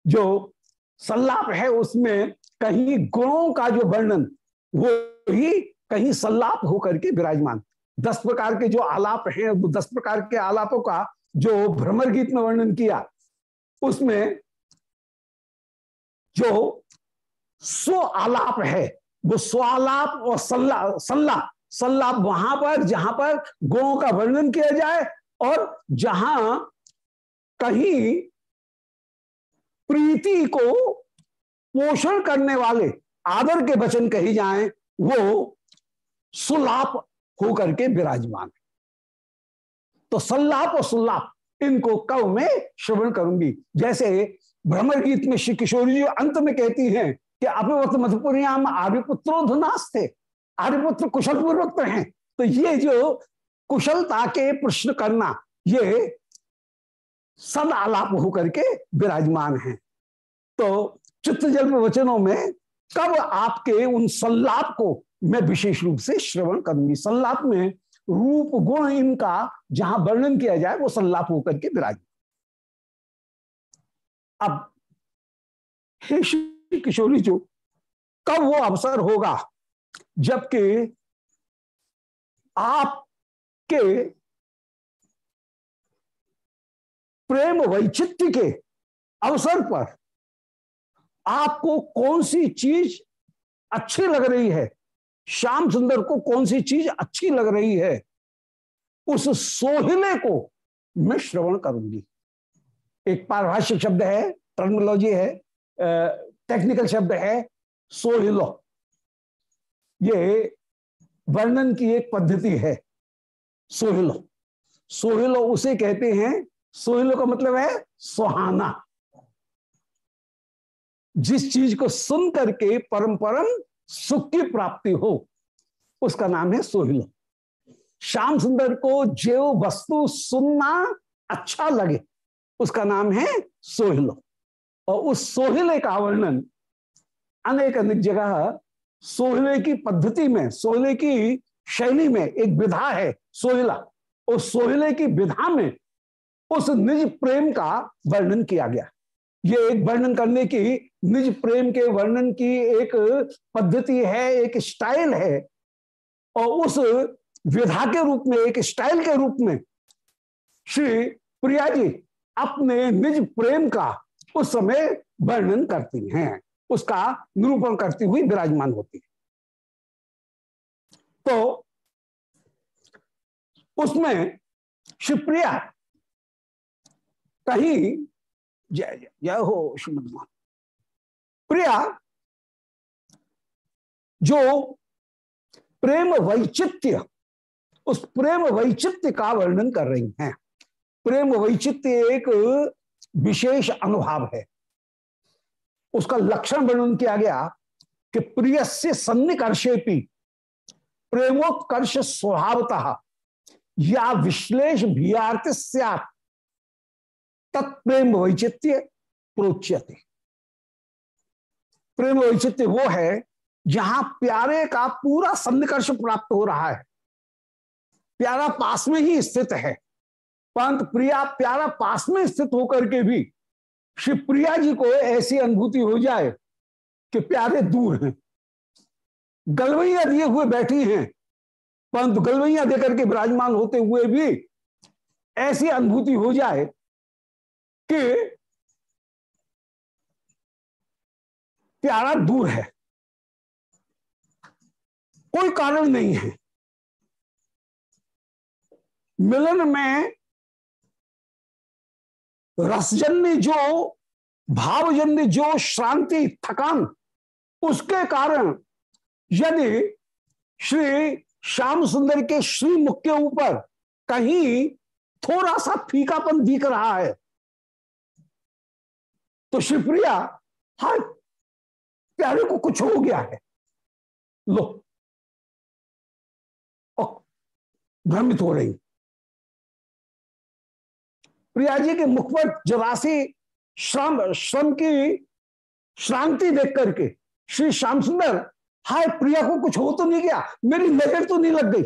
जो सल्लाप है, उसमें कहीं गुणों का जो वर्णन, वो ही कहीं सल्लाप होकर के विराजमान। दस प्रकार के जो आलाप हैं दस प्रकार के आलापों का जो भ्रमर गीत में वर्णन किया, उसमें जो स्व आलाप है, वो स्वालाप और सल्ला सल्ला, सल्लाप वहाँ पर, जहाँ पर गुणों का वर्णन किया जाए और जहाँ कहीं प्रीति को पोषण करने वाले, आदर के वचन कही जाएँ, वो सुलाप होकर के विराजमान तो सल्लाप और सुल्लाप, इनको कव में श्रवण करूँगी। जैसे भ्रमर गीत में श्री किशोरी जी अंत में कहती हैं कि अभिवत मधुपुरियाम आर्यपुत्रोधनास थे। आर्यपुत्र कुशल पूर्वक हैं। तो ये जो कुशलता के प्रश्न करना, ये सद आलाप होकर के विराजमान है। तो चित्र जल्प वचनों में कब आपके उन संलाप को मैं विशेष रूप से श्रवण करूँगी? संलाप में रूप, गुण इनका जहाँ वर्णन किया जाए, वो संलाप होकर के विराज अब हे श्री किशोरी जो, कब वो अवसर होगा जबकि आपके प्रेम वैचित्य के अवसर पर आपको कौन सी चीज़ अच्छी लग रही है? श्याम सुंदर को कौन सी चीज़ अच्छी लग रही है? उस सोहले को मैं श्रवण करूँगी। एक पारिभाषिक शब्द है टर्मोलॉजी है टेक्निकल शब्द है, सोहिलो। ये वर्णन की एक पद्धति है, सोहिलो। सोहिलो उसे कहते हैं, सोहिलो का मतलब है सुहाना। जिस चीज़ को सुन करके परम परम सुख की प्राप्ति हो, उसका नाम है सोहिलो। श्याम सुंदर को जो वस्तु सुनना अच्छा लगे, उसका नाम है सोहिलो। और उस सोहिले का वर्णन अनेक अनेक जगह सोहले की पद्धति में, सोहले की शैली में एक विधा है सोहिला। उस सोहिले की विधा में उस निज प्रेम का वर्णन किया गया। ये एक वर्णन करने की, निज प्रेम के वर्णन की एक पद्धति है, एक स्टाइल है। और उस विधा के रूप में, एक स्टाइल के रूप में श्री प्रिया जी अपने निज प्रेम का उस समय वर्णन करती हैं। उसका निरूपण करती हुई विराजमान होती है। तो उसमें शिवप्रिया कहीं जय जय जय हो श्रीमद प्रिया, जो प्रेम वैचित्य उस प्रेम वैचित्य का वर्णन कर रही हैं। प्रेम वैचित्य एक विशेष अनुभव है। उसका लक्षण वर्णन किया गया कि प्रिय से सन्निकर्षेपी, प्रेमोत्कर्ष स्वभावतः, या विश्लेष भियार्थ तत्प्रेम वैचित्य प्रोच्यते। प्रेम वैचित्य वो है जहाँ प्यारे का पूरा सन्निकर्ष प्राप्त हो रहा है। प्यारा पास में ही स्थित है। परंतु प्रिया प्यारा पास में स्थित होकर के भी श्री प्रिया जी को ऐसी अनुभूति हो जाए कि प्यारे दूर हैं। गलवैया दिए हुए बैठी हैं। परंतु गलवैया देकर के विराजमान होते हुए भी ऐसी अनुभूति हो जाए कि प्यारा दूर है। कोई कारण नहीं है। मिलन में रसजन्य जो, भावजन्य जो श्रांति थकान, उसके कारण यदि श्री श्याम सुंदर के श्री मुख के ऊपर कहीं थोड़ा सा फीकापन दिख रहा है तो शिवप्रिया हाँ प्यारे को कुछ हो गया है। लो। भ्रमित हो रही। प्रिया जी के मुख पर जरासी श्रम श्रम की श्रांति देख करके श्री श्याम सुंदर, हाय, प्रिया को कुछ हो तो नहीं गया, मेरी नज़र तो नहीं लग गई।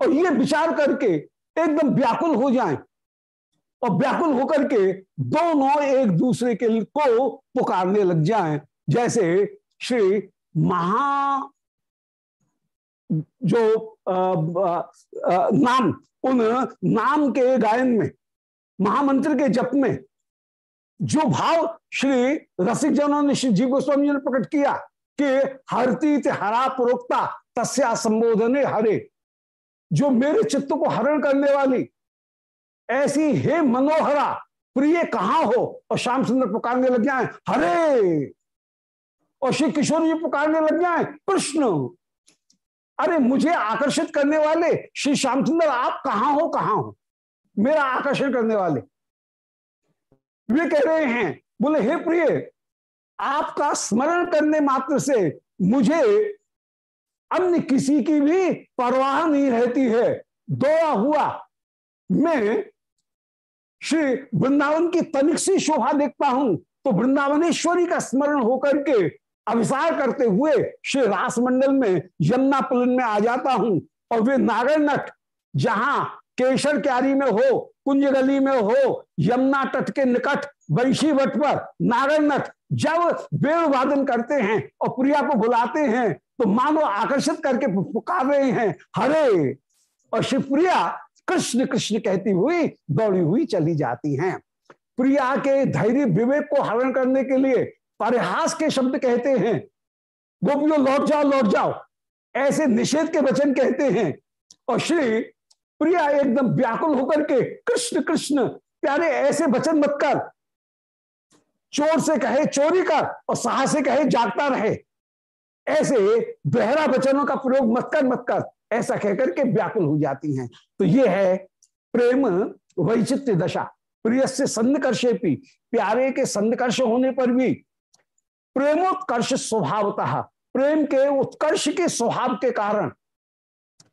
और ये विचार करके एकदम व्याकुल हो जाएँ। और व्याकुल होकर के दोनों एक दूसरे के को पुकारने लग जाएँ। जैसे श्री महा जो आ, आ, आ, नाम उन नाम के गायन में महामंत्र के जप में जो भाव श्री रसिक जनों ने श्री जीव गोस्वामी जी ने प्रकट किया कि हरती हरा प्रोक्ता तस्या संबोधने हरे जो मेरे चित्त को हरण करने वाली ऐसी हे मनोहरा, प्रिय कहाँ हो? और श्याम सुंदर पुकारने लग जाए, हरे! और श्री किशोर जी पुकारने लग जाए, कृष्ण! अरे, मुझे आकर्षित करने वाले श्री श्याम सुंदर, आप कहाँ हो कहाँ हो? मेरा आकर्षण करने वाले। वे कह रहे हैं, बोले, हे प्रिय, आपका स्मरण करने मात्र से मुझे अन्य किसी की भी परवाह नहीं रहती है। दौड़ा हुआ मैं श्री वृंदावन की तनिक सी शोभा देखता हूँ तो वृंदावनेश्वरी का स्मरण होकर के अभिसार करते हुए श्री रास मंडल में यमुना पुलन में आ जाता हूँ। और वे नागर नट जहाँ केशर क्यारी में हो कुंज गली में हो, यमुना तट के निकट वंशी वट पर नागर नट जब बेड़ वादन करते हैं और प्रिया को बुलाते हैं तो मानो आकर्षित करके पुकार रहे हैं, हरे! और शिवप्रिया कृष्ण कृष्ण कहती हुई दौड़ी हुई चली जाती हैं। प्रिया के धैर्य विवेक को हरण करने के लिए परिहास के शब्द कहते हैं। गोपियों, लौट जाओ लौट जाओ। ऐसे निषेध के वचन कहते हैं। और श्री प्रिया एकदम व्याकुल होकर के कृष्ण कृष्ण, प्यारे ऐसे वचन मत कर। चोर से कहे, चोरी कर। और साहस से कहे, जागता रहे। ऐसे बहरा वचनों का प्रयोग मत कर मत कर। ऐसा कहकर के व्याकुल हो जाती हैं। तो ये है प्रेम वैचित्र दशा। प्रिय से संकर्षे भी प्यारे के संकर्ष होने पर भी प्रेमोत्कर्ष स्वभावतः, प्रेम के उत्कर्ष के स्वभाव के कारण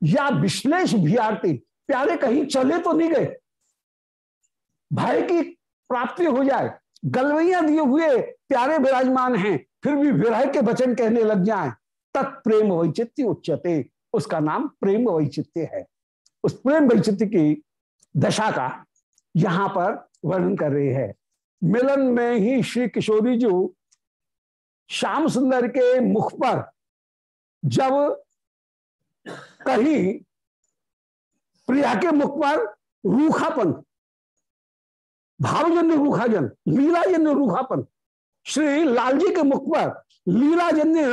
या विश्लेष भियार्थी प्यारे कहीं चले तो नहीं गए। भय की प्राप्ति हो जाए, गलवैया दिए हुए प्यारे विराजमान हैं, फिर भी विरह के वचन कहने लग जाए, तत्प्रेम वैचित्य उच्चते उसका नाम प्रेम वैचित्य है। उस प्रेम वैचित्य की दशा का यहाँ पर वर्णन कर रहे हैं। मिलन में ही श्री किशोरी जी श्याम सुंदर के मुख पर जब कहीं प्रिया के मुख पर रूखापन भावजन्य रूखाजन, लीलाजन्य रूखापन, श्री लालजी के मुख पर लीलाजन्य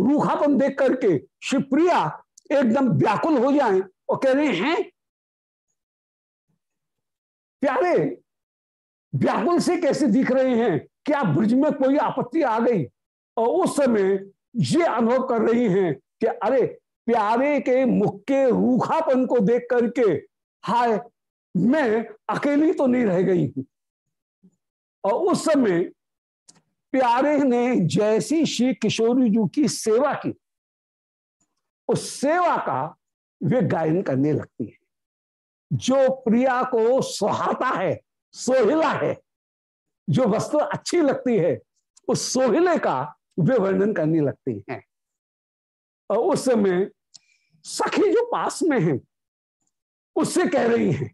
रूखापन देख करके शिवप्रिया एकदम व्याकुल हो जाए और कह रहे हैं, प्यारे, व्याकुल से कैसे दिख रहे हैं? क्या ब्रिज में कोई आपत्ति आ गई? और उस समय ये अनुभव कर रही हैं कि अरे, प्यारे के मुख के रूखापन को देख करके, हाय, मैं अकेली तो नहीं रह गई हूँ। और उस समय प्यारे ने जैसी श्री किशोरी जी की सेवा की उस सेवा का वे गायन करने लगती है। जो प्रिया को सुहाता है, सोहिला है, जो वस्तु अच्छी लगती है, उस सोहिले का वे वर्णन करने लगती हैं। और उस समय सखी जो पास में है, उससे कह रही है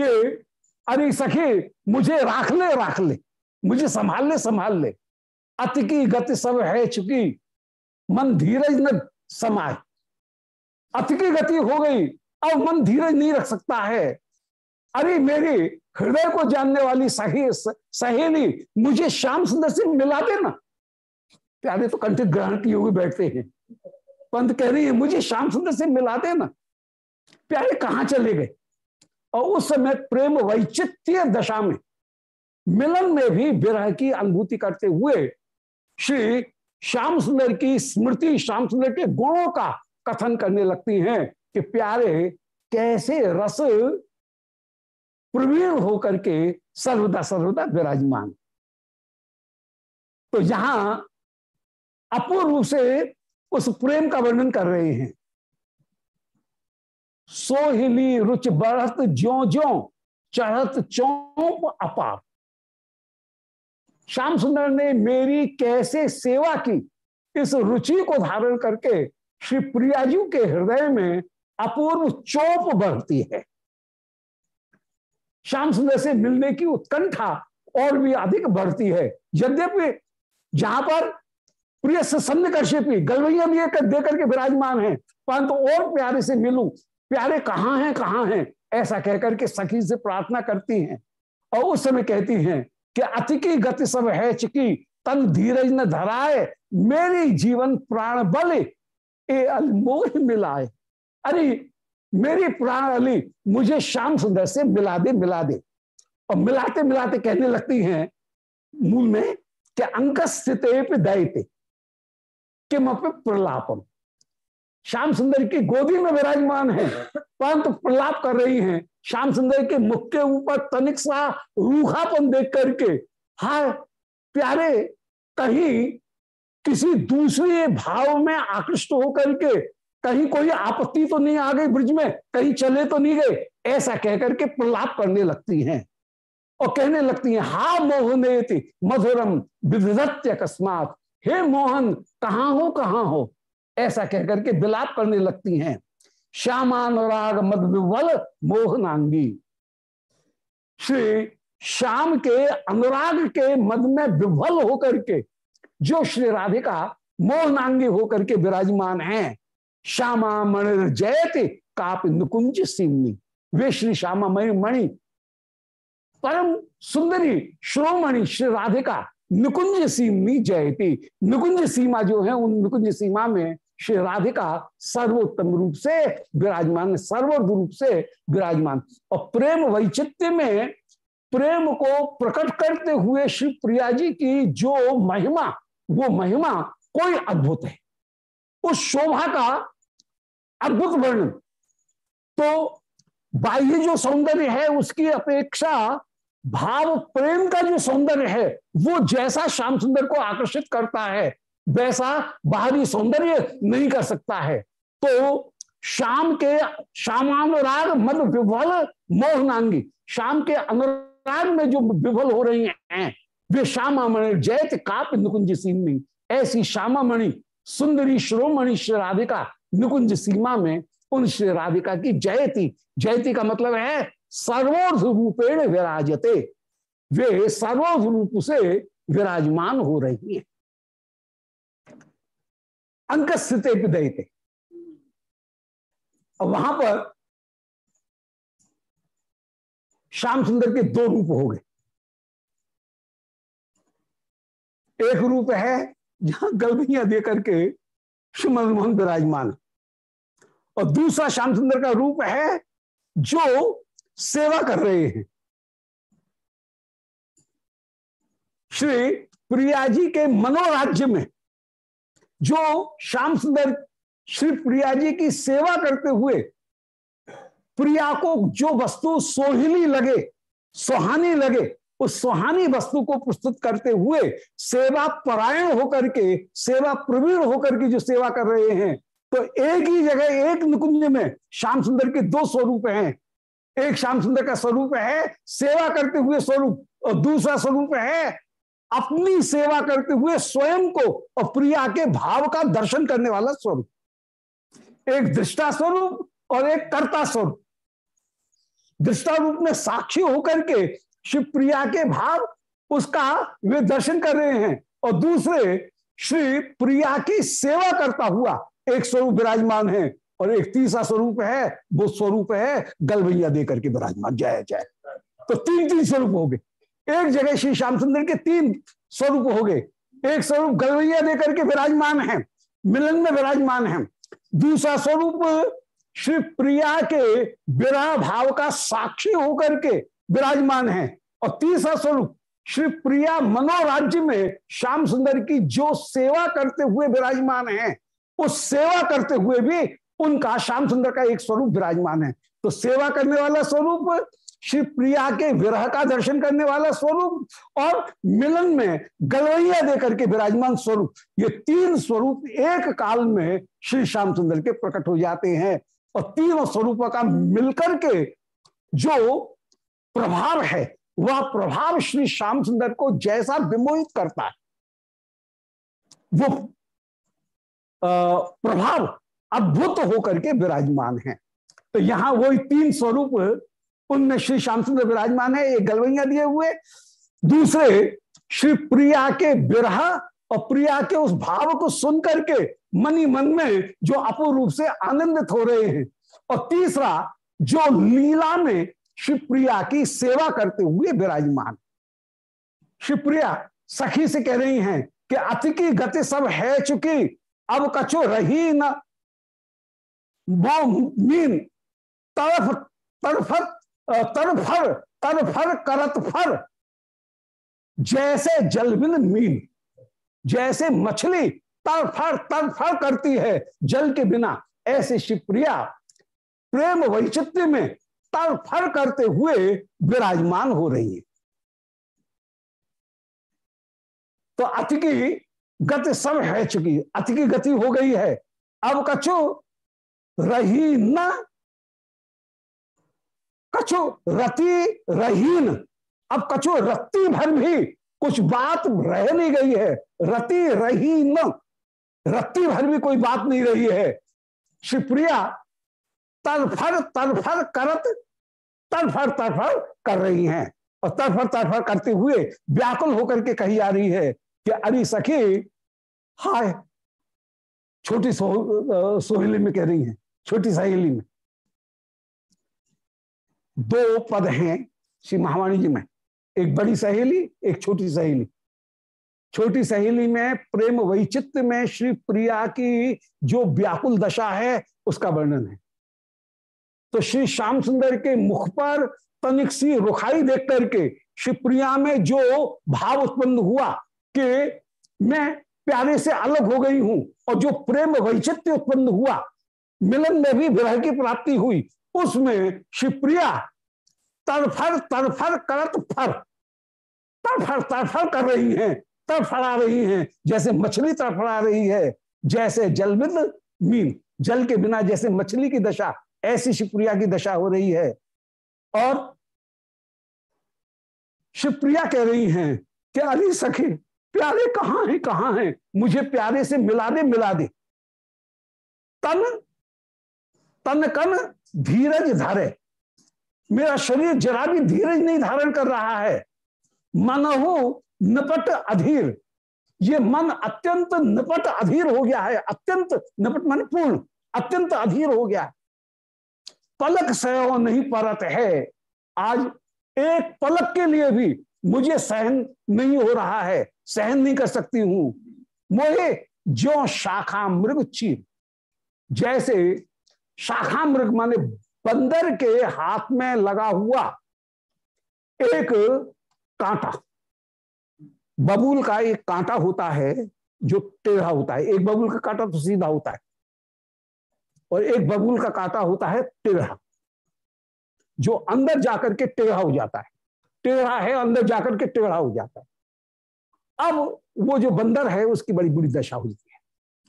कि, अरे सखी, मुझे राख ले राख ले, मुझे संभाल ले संभाल ले। अति की गति सब है चुकी, मन धीरज न समाये अति की गति हो गई, अब मन धीरज नहीं रख सकता है। अरे, मेरी हृदय को जानने वाली सही, सहेली, मुझे श्याम सुंदर से मिला देना प्यारे तो कंठ ग्रहण किए हुए बैठते हैं। पंत कह रही है, मुझे श्याम सुंदर से मिला देना प्यारे, कहाँ चले गए? और उस समय प्रेम वैचित्य दशा में मिलन में भी विरह की अनुभूति करते हुए श्री श्याम सुंदर की स्मृति श्याम सुंदर के गुणों का कथन करने लगती हैं कि प्यारे, कैसे रस प्रवीण होकर के सर्वदा सर्वदा विराजमान। तो यहाँ अपूर्व से उस प्रेम का वर्णन कर रहे हैं। सोहिली रुच बढ़त ज्यो ज्यो, चढ़त चौप अपार। श्याम सुंदर ने मेरी कैसे सेवा की? इस रुचि को धारण करके श्री प्रियाजी के हृदय में अपूर्व चौप बढ़ती है। श्याम सुंदर से मिलने की उत्कंठा और भी अधिक बढ़ती है। यद्यपि जहाँ पर प्रिय से सन्निकर्षिपी गलवैया भी दे करके विराजमान है, परंतु तो और प्यारे से मिलूं, प्यारे कहाँ हैं कहाँ हैं, ऐसा कहकर के सखी से प्रार्थना करती हैं और उस समय कहती हैं कि अति की गति सब है चिकी, तन धीरज न धराए, मेरी जीवन प्राण बल, ए अलमोह मिलाए। अरे, मेरी प्राण अली मुझे श्याम सुंदर से मिला दे मिला दे। और मिलाते मिलाते कहने लगती हैं, मूल में, कि अंक स्थित दैते किम प्रलापम। श्याम सुंदर की गोदी में विराजमान है, परंतु प्रलाप कर रही हैं श्याम सुंदर के मुख के ऊपर तनिक सा रूखापन देख करके, हाय, प्यारे, कहीं किसी दूसरे भाव में आकृष्ट होकर के कहीं कोई आपत्ति तो नहीं आ गई ब्रिज में, कहीं चले तो नहीं गए, ऐसा कहकर के प्रलाप करने लगती हैं। और कहने लगती हैं, हा मोहने मधुरम विधत्य अकस्मात, हे मोहन, कहाँ हो कहाँ हो? ऐसा कहकर के विलाप करने लगती हैं। श्यामानुराग मद विवल मोहनांगी श्री श्याम के अनुराग के मद में विवल होकर के, जो श्री राधिका मोहनांगी होकर के विराजमान है श्यामा मणि जयति काप नुकुंज सिंह। वे श्री श्यामा मणि मणि परम सुंदरी श्रोमणि श्री राधिका निकुंज सीमी जयती। निकुंज सीमा जो है, उन निकुंज सीमा में श्री राधिका सर्वोत्तम रूप से विराजमान सर्व रूप से विराजमान। और प्रेम वैचित्य में प्रेम को प्रकट करते हुए श्री प्रिया जी की जो महिमा, वो महिमा कोई अद्भुत है। उस शोभा का अद्भुत वर्णन। तो बाह्य जो सौंदर्य है, उसकी अपेक्षा भाव प्रेम का जो सौंदर्य है, वो जैसा श्याम सुंदर को आकर्षित करता है वैसा बाहरी सौंदर्य नहीं कर सकता है। तो शाम के श्यामानुराग मद विफल मोहनांगी, शाम के अनुराग में जो विफल हो रही हैं, वे श्यामामणि जैत काप नुकुंज सीमी ऐसी श्यामामणि सुंदरी श्रोमणि श्री राधिका निकुंज सीमा में, उन श्री राधिका की जयती। जयती का मतलब है सर्वोर्ध रूपेण विराजते। वे सर्वोर्ध रूप से विराजमान हो रही है। अंक स्थित विदयते वहाँ पर श्याम सुंदर के दो रूप हो गए। एक रूप है जहाँ गलबियाँ दे करके श्रीमद मोहन विराजमान। और दूसरा श्याम सुंदर का रूप है जो सेवा कर रहे हैं। श्री प्रिया जी के मनोराज्य में जो श्याम सुंदर श्री प्रिया जी की सेवा करते हुए प्रिया को जो वस्तु सोहिनी लगे, सुहानी लगे, उस सुहानी वस्तु को प्रस्तुत करते हुए सेवा परायण होकर के, सेवा प्रवीण होकर के जो सेवा कर रहे हैं तो एक ही जगह, एक निकुंज में श्याम सुंदर के दो स्वरूप हैं। एक श्याम सुंदर का स्वरूप है सेवा करते हुए स्वरूप और दूसरा स्वरूप है अपनी सेवा करते हुए स्वयं को और प्रिया के भाव का दर्शन करने वाला स्वरूप। एक दृष्टा स्वरूप और एक कर्ता स्वरूप। दृष्टा रूप में साक्षी होकर के शिव प्रिया के भाव, उसका वे दर्शन कर रहे हैं। और दूसरे, श्री प्रिया की सेवा करता हुआ एक स्वरूप विराजमान है और एक तीसरा स्वरूप है, वो स्वरूप है गलभैया देकर के विराजमान। जय जय। तो तीन तीन स्वरूप हो गए। एक जगह श्री श्याम सुंदर के तीन स्वरूप हो गए। एक स्वरूप गलवैया देकर के विराजमान है, मिलन में विराजमान है। दूसरा स्वरूप श्री प्रिया के विराह भाव का साक्षी होकर के विराजमान है। और तीसरा स्वरूप श्री प्रिया मनोराज्य में श्याम सुंदर की जो सेवा करते हुए विराजमान है, उस सेवा करते हुए भी उनका श्याम सुंदर का एक स्वरूप विराजमान है। तो सेवा करने वाला स्वरूप श्री प्रिया के विरह का दर्शन करने वाला स्वरूप और मिलन में गलवैया देकर के विराजमान स्वरूप। ये तीन स्वरूप एक काल में श्री श्याम सुंदर के प्रकट हो जाते हैं। और तीनों स्वरूपों का मिलकर के जो प्रभाव है, वह प्रभाव श्री श्याम सुंदर को जैसा विमोहित करता है, वो प्रभाव अद्भुत होकर के विराजमान है। तो यहाँ वो तीन स्वरूप उनमें श्री श्याम सुंदर विराजमान है, एक गलवैया दिए हुए। दूसरे, श्री प्रिया के विरह और प्रिया के उस भाव को सुन करके मनी मन में जो अपूर्ण रूप से आनंदित हो रहे हैं। और तीसरा, जो लीला में शिवप्रिया की सेवा करते हुए विराजमान। शिवप्रिया सखी से कह रही हैं कि अति की गति सब है चुकी, अब कछो रही न। मीन तरफ़ तरफत तरफर तरफर करत फर जैसे जलबिन मीन, जैसे मछली तरफर तरफर करती है जल के बिना, ऐसे शिवप्रिया प्रेम वैचित्र में तरफर करते हुए विराजमान हो रही है। तो अति की गति सब है चुकी अति की गति हो गई है। अब कछु रही न कछु रति रहीन। अब कछु रत्ती भर भी कुछ बात रह नहीं गई है। रति रहीन। रत्ती भर भी कोई बात नहीं रही है। शिवप्रिया तरफर तरफर करत तरफर तरफर कर रही हैं। और तरफर तरफर करते हुए व्याकुल होकर के कही आ रही है कि अरे सखी हाय छोटी सो, सोहेली में कह रही हैं छोटी सहेली में। दो पद हैं श्री महावाणी जी में। एक बड़ी सहेली, एक छोटी सहेली। छोटी सहेली में प्रेम वैचित्र में श्री प्रिया की जो व्याकुल दशा है, उसका वर्णन है। तो श्री श्याम सुंदर के मुख पर तनिक सी रुखाई देख करके श्री प्रिया में जो भाव उत्पन्न हुआ कि मैं प्यारे से अलग हो गई हूँ और जो प्रेम वैचित्य उत्पन्न हुआ, मिलन में भी विरह की प्राप्ति हुई उसमें शिवप्रिया तरफर तरफर करत फर तरफर तरफर कर रही हैं तरफड़ा रही हैं, जैसे मछली तरफड़ा रही है, जैसे जलविद मीन, जल के बिना जैसे मछली की दशा, ऐसी शिवप्रिया की दशा हो रही है। और शिवप्रिया कह रही हैं कि, अरे सखी, प्यारे कहाँ हैं कहाँ हैं? मुझे प्यारे से मिला दे मिला दे। तन तन कन धीरज धारे। मेरा शरीर जरा भी धीरज नहीं धारण कर रहा है। मन हो नपट अधीर। ये मन अत्यंत नपट अधीर हो गया है। अत्यंत नपट मन पूर्ण, अत्यंत अधीर हो गया। पलक सह नहीं परत है। आज एक पलक के लिए भी मुझे सहन नहीं हो रहा है। सहन नहीं कर सकती हूँ। मोहे जो शाखा मृग चीर। जैसे शाखा मृग माने बंदर के हाथ में लगा हुआ एक कांटा। बबूल का एक कांटा होता है जो टेढ़ा होता है। एक बबूल का कांटा तो सीधा होता है और एक बबूल का कांटा होता है टेढ़ा, जो अंदर जाकर के टेढ़ा हो जाता है। टेढ़ा है, अंदर जाकर के टेढ़ा हो जाता है। अब वो जो बंदर है, उसकी बड़ी बुरी दशा होती है।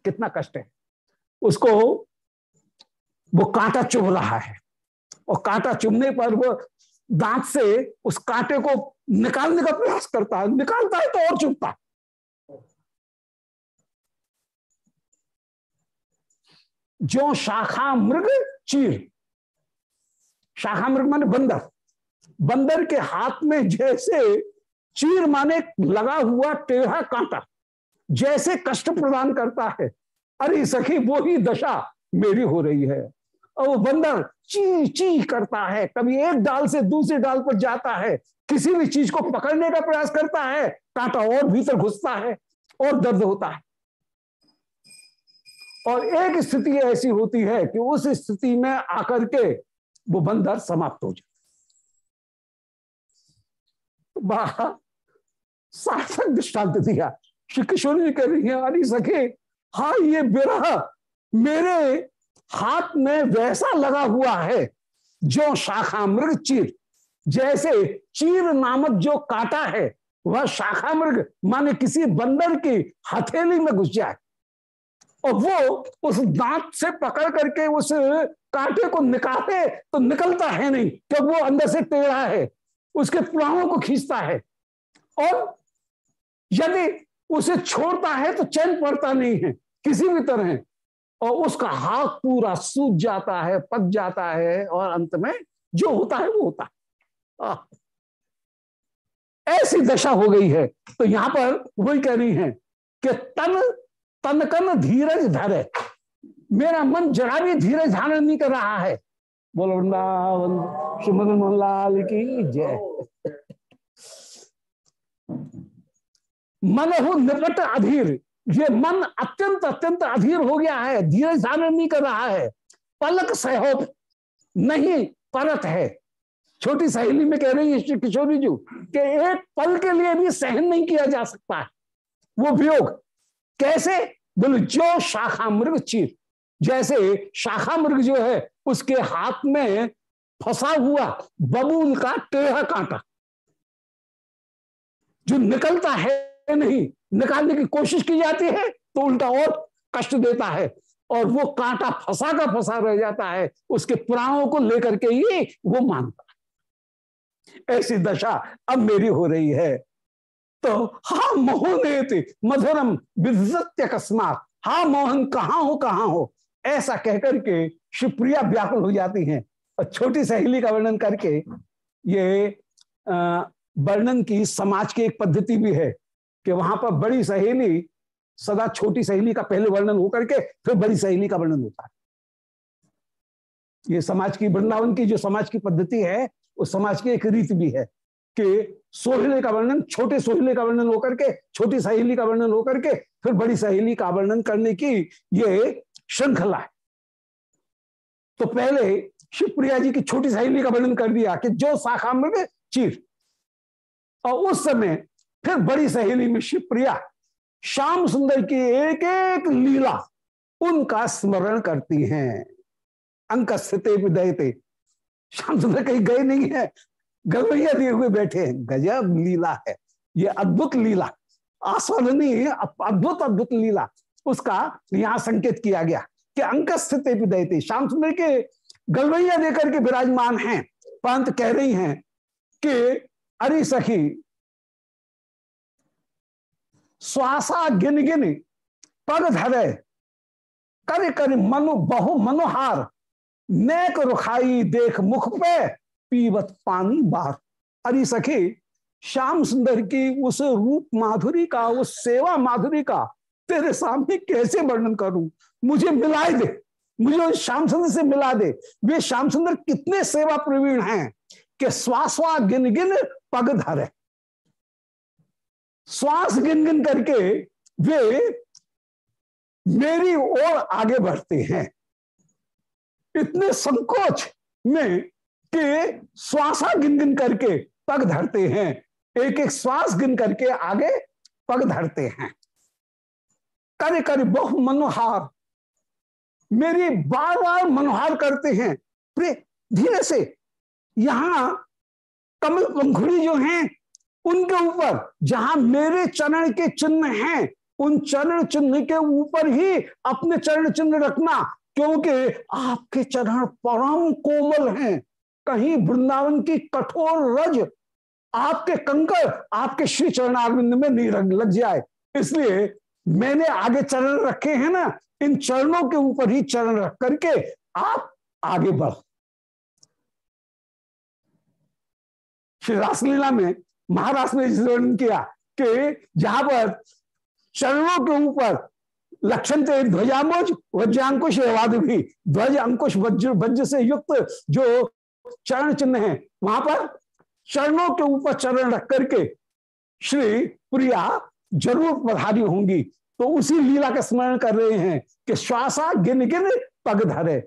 कितना कष्ट है। उसको वो कांटा चुभ रहा है। और कांटा चुभने पर वो दांत से उस कांटे को निकालने का प्रयास करता है, निकालता है तो और चुभता जो शाखा मृग चीर, शाखा मृग माने बंदर। बंदर के हाथ में जैसे चीर माने लगा हुआ टेढ़ा कांटा, जैसे कष्ट प्रदान करता है, अरे सखी, वो ही दशा मेरी हो रही है। और वो बंदर ची ची करता है। कभी एक डाल से दूसरे डाल पर जाता है। किसी भी चीज़ को पकड़ने का प्रयास करता है। कांटा और भीतर घुसता है और दर्द होता है। और एक स्थिति ऐसी होती है कि उस स्थिति में आकर के वो बंदर समाप्त हो जाता बड़ा सार्थक दृष्टांत दिया। श्री किशोर जी कह रही है, अरे सके हाँ ये बिरह मेरे हाथ में वैसा लगा हुआ है जो शाखा मृग चीर, जैसे चीर नामक जो काटा है, वह शाखा मृग माने किसी बंदर की हथेली में घुस जाए। और वो उस दांत से पकड़ करके उस कांटे को निकाले तो निकलता है नहीं, क्योंकि वो अंदर से टेढ़ा है, उसके प्राणों को खींचता है। और यदि उसे छोड़ता है तो चैन पड़ता नहीं है, किसी भी तरह। और उसका हाथ पूरा सूज जाता है, पक जाता है और अंत में जो होता है वो होता है। ऐसी दशा हो गई है। तो यहाँ पर वही कह रही है कि तन तनकन धीरज धरे। मेरा मन जरा भी धीरज धारण नहीं कर रहा है। बोलो वृंदावन श्रीमदन मोहनलाल की जय। मन हो निपट अधीर। ये मन अत्यंत अत्यंत अधीर हो गया है धीरज धारण नहीं कर रहा है। पलक सहयोग नहीं, परत है। छोटी सहेली में कह रही है, श्री किशोरी जी, कि एक पल के लिए भी सहन नहीं किया जा सकता है। वो वियोग कैसे? बोले, जो शाखा मृग चीर, जैसे शाखा मृग जो है, उसके हाथ में फंसा हुआ बबूल का टेढ़ा कांटा, जो निकलता है नहीं निकालने की कोशिश की जाती है तो उल्टा और कष्ट देता है और वो कांटा फंसा का फंसा रह जाता है, उसके प्राणों को लेकर के ही वो मानता है। ऐसी दशा अब मेरी हो रही है। तो हा मोहन मधुरम विधत्य अकस्मात हा मोहन, कहा हो कहा हो? ऐसा कहकर के शिवप्रिया व्याकुल हो जाती हैं। और छोटी सहेली का वर्णन करके ये वर्णन की समाज की एक पद्धति भी है। कि वहाँ पर बड़ी सहेली, सदा छोटी सहेली का पहले वर्णन होकर के फिर बड़ी सहेली का वर्णन होता है। ये समाज की वृंदावन की जो समाज की पद्धति है, उस समाज की एक रीति भी है कि सोहले का वर्णन, छोटे सोहले का वर्णन होकर के छोटी सहेली का वर्णन होकर के फिर बड़ी सहेली का वर्णन करने की ये श्रृंखला है। तो पहले शिवप्रिया जी की छोटी सहेली का वर्णन कर दिया कि जो शाखा मृग चीर। और उस समय फिर बड़ी सहेली में शिवप्रिया, श्याम सुंदर की एक एक लीला उनका स्मरण करती हैं। अंक स्थित विदयते। श्याम सुंदर कहीं गए नहीं है। गलवैया दिए हुए बैठे हैं। गजब लीला है। ये अद्भुत लीला। आस्वादनीय अद्भुत अद्भुत लीला। उसका यहाँ संकेत किया गया कि अंक स्थिति स्थित विदयते। श्याम सुंदर के गलवैया देकर के विराजमान हैं। पंत कह रही हैं कि, अरे सखी श्वासा गिन गिन पग धरे कर कर मनु बहु मनोहार। नेक रुखाई देख मुख पे, पीवत पानी बार। अरे सखी, श्याम सुंदर की उस रूप माधुरी का, उस सेवा माधुरी का, तेरे सामने कैसे वर्णन करूँ? मुझे मिलाए दे। मुझे श्याम सुंदर से मिला दे। वे श्याम सुंदर कितने सेवा प्रवीण हैं कि स्वास्वा गिन गिन पग धरे श्वास गिन गिन करके वे मेरी ओर आगे बढ़ते हैं। इतने संकोच में कि श्वासा गिन गिन करके पग धरते हैं। एक एक श्वास गिन करके आगे पग धरते हैं। करे करे बहु मनोहार मेरी बार बार मनोहार करते हैं। धीरे से यहाँ कमल पंखुड़ी जो हैं उनके ऊपर, जहाँ मेरे चरण के चिन्ह हैं, उन चरण चिन्ह के ऊपर ही अपने चरण चिन्ह रखना, क्योंकि आपके चरण परम कोमल हैं। कहीं वृंदावन की कठोर रज आपके कंकर, आपके श्री चरणारविंद में नहीं लग जाए। इसलिए मैंने आगे चरण रखे हैं ना, इन चरणों के ऊपर ही चरण रख करके आप आगे बढ़। श्री रासलीला में महाराष्ट्र ने वर्णन किया कि जहाँ पर चरणों के ऊपर लक्षण थे ध्वजामुज वज्रांकुश एवाद भी ध्वज अंकुश वज्र वज्र से युक्त जो चरण चिन्ह है, वहाँ पर चरणों के ऊपर चरण रख करके श्री प्रिया ज़रूर पधारी होंगी। तो उसी लीला का स्मरण कर रहे हैं कि श्वासा गिन गिन पग धरे।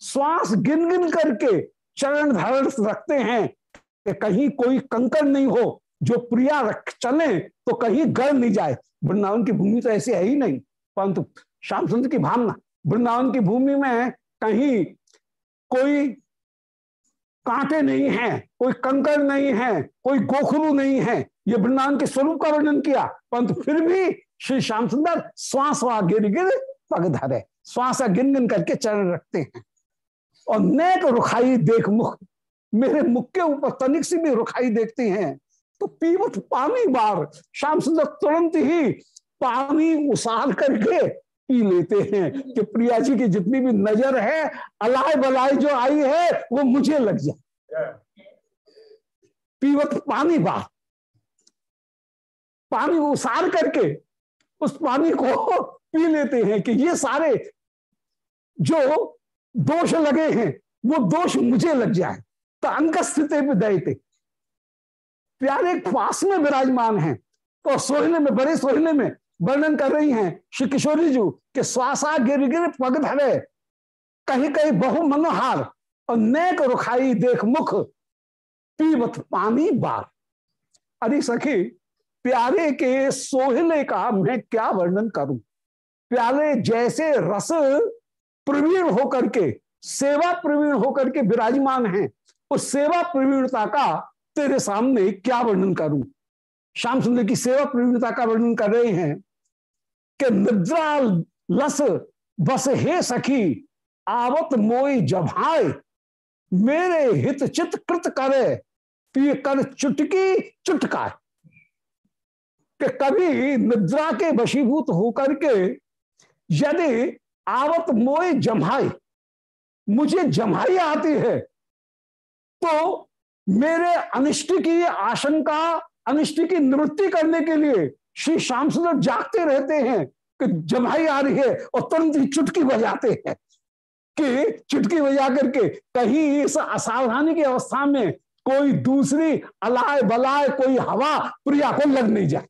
श्वास गिन गिन करके चरण धारण रखते हैं कि कहीं कोई कंकड़ नहीं हो जो प्रिया रख चले तो कहीं गड़ नहीं जाए। वृंदावन की भूमि तो ऐसी है ही नहीं, परंतु श्याम सुंदर की भावना। वृंदावन की भूमि में कहीं कोई कांटे नहीं है, कोई कंकड़ नहीं है, कोई गोखरू नहीं है। ये वृंदावन के स्वरूप का वर्णन किया, परंतु फिर भी श्री श्याम सुंदर श्वास गिर गिर पग धरे। श्वास गिन गिन करके चरण रखते हैं। और नेक रुखाई देख मुख, मेरे मुख के ऊपर तनिक सी भी रुखाई देखते हैं। तो पीवत पानी बार। श्याम सुंदर तुरंत ही पानी उसार करके पी लेते हैं कि प्रिया जी की जितनी भी नज़र है अलाय बलाय जो आई है, वो मुझे लग जाए। पीवत पानी बार। पानी उसार करके उस पानी को पी लेते हैं कि ये सारे जो दोष लगे हैं, वो दोष मुझे लग जाए। तो अंक स्थिति में दैते प्यारे पास में विराजमान हैं। तो सोहने में, बड़े सोहने में वर्णन कर रही हैं श्री किशोरी जी के श्वासा गिर गिर पग धरे। कहीं कहीं बहु मनोहार और नेक रुखाई देख मुख पीवत पानी बार। अरे सखी, प्यारे के सोहले का मैं क्या वर्णन करूँ? प्यारे जैसे रस प्रवीण होकर के, सेवा प्रवीण होकर के विराजमान हैं। उस सेवा प्रवीणता का तेरे सामने क्या वर्णन करूँ? श्याम सुंदर की सेवा प्रवीणता का वर्णन कर रहे हैं कि निद्रा लस बस हे सखी, आवत मोई जभाए मेरे हित चित कृत करे, पी कर चुटकी चुटका कि कभी निद्रा के वशीभूत होकर के यदि आवत मोए जमाई मुझे जमाई आती है तो मेरे अनिष्ट की आशंका, अनिष्ट की निवृत्ति करने के लिए श्री श्याम सुंदर जागते रहते हैं कि जमाई आ रही है और तुरंत ही चुटकी बजाते हैं कि चुटकी बजा करके कहीं इस असावधानी की अवस्था में कोई दूसरी अलाय बलाय कोई हवा प्रिया को लग नहीं जाए।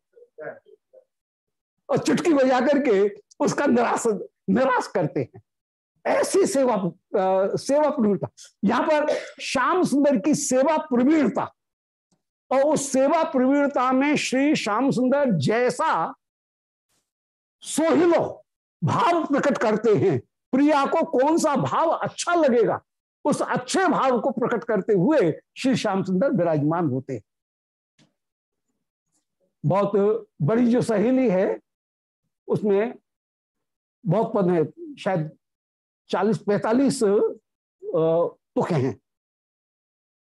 और चुटकी बजा करके उसका निराश निराश करते हैं। ऐसी सेवा सेवा प्रवीणता। यहाँ पर श्याम सुंदर की सेवा प्रवीणता। और उस सेवा प्रवीणता में श्री श्याम सुंदर जैसा सोहिलो भाव प्रकट करते हैं। प्रिया को कौन सा भाव अच्छा लगेगा? उस अच्छे भाव को प्रकट करते हुए श्री श्याम सुंदर विराजमान होते हैं। बहुत बड़ी जो सहेली है, उसमें बहुत पद है। शायद चालीस पैतालीस तुक हैं।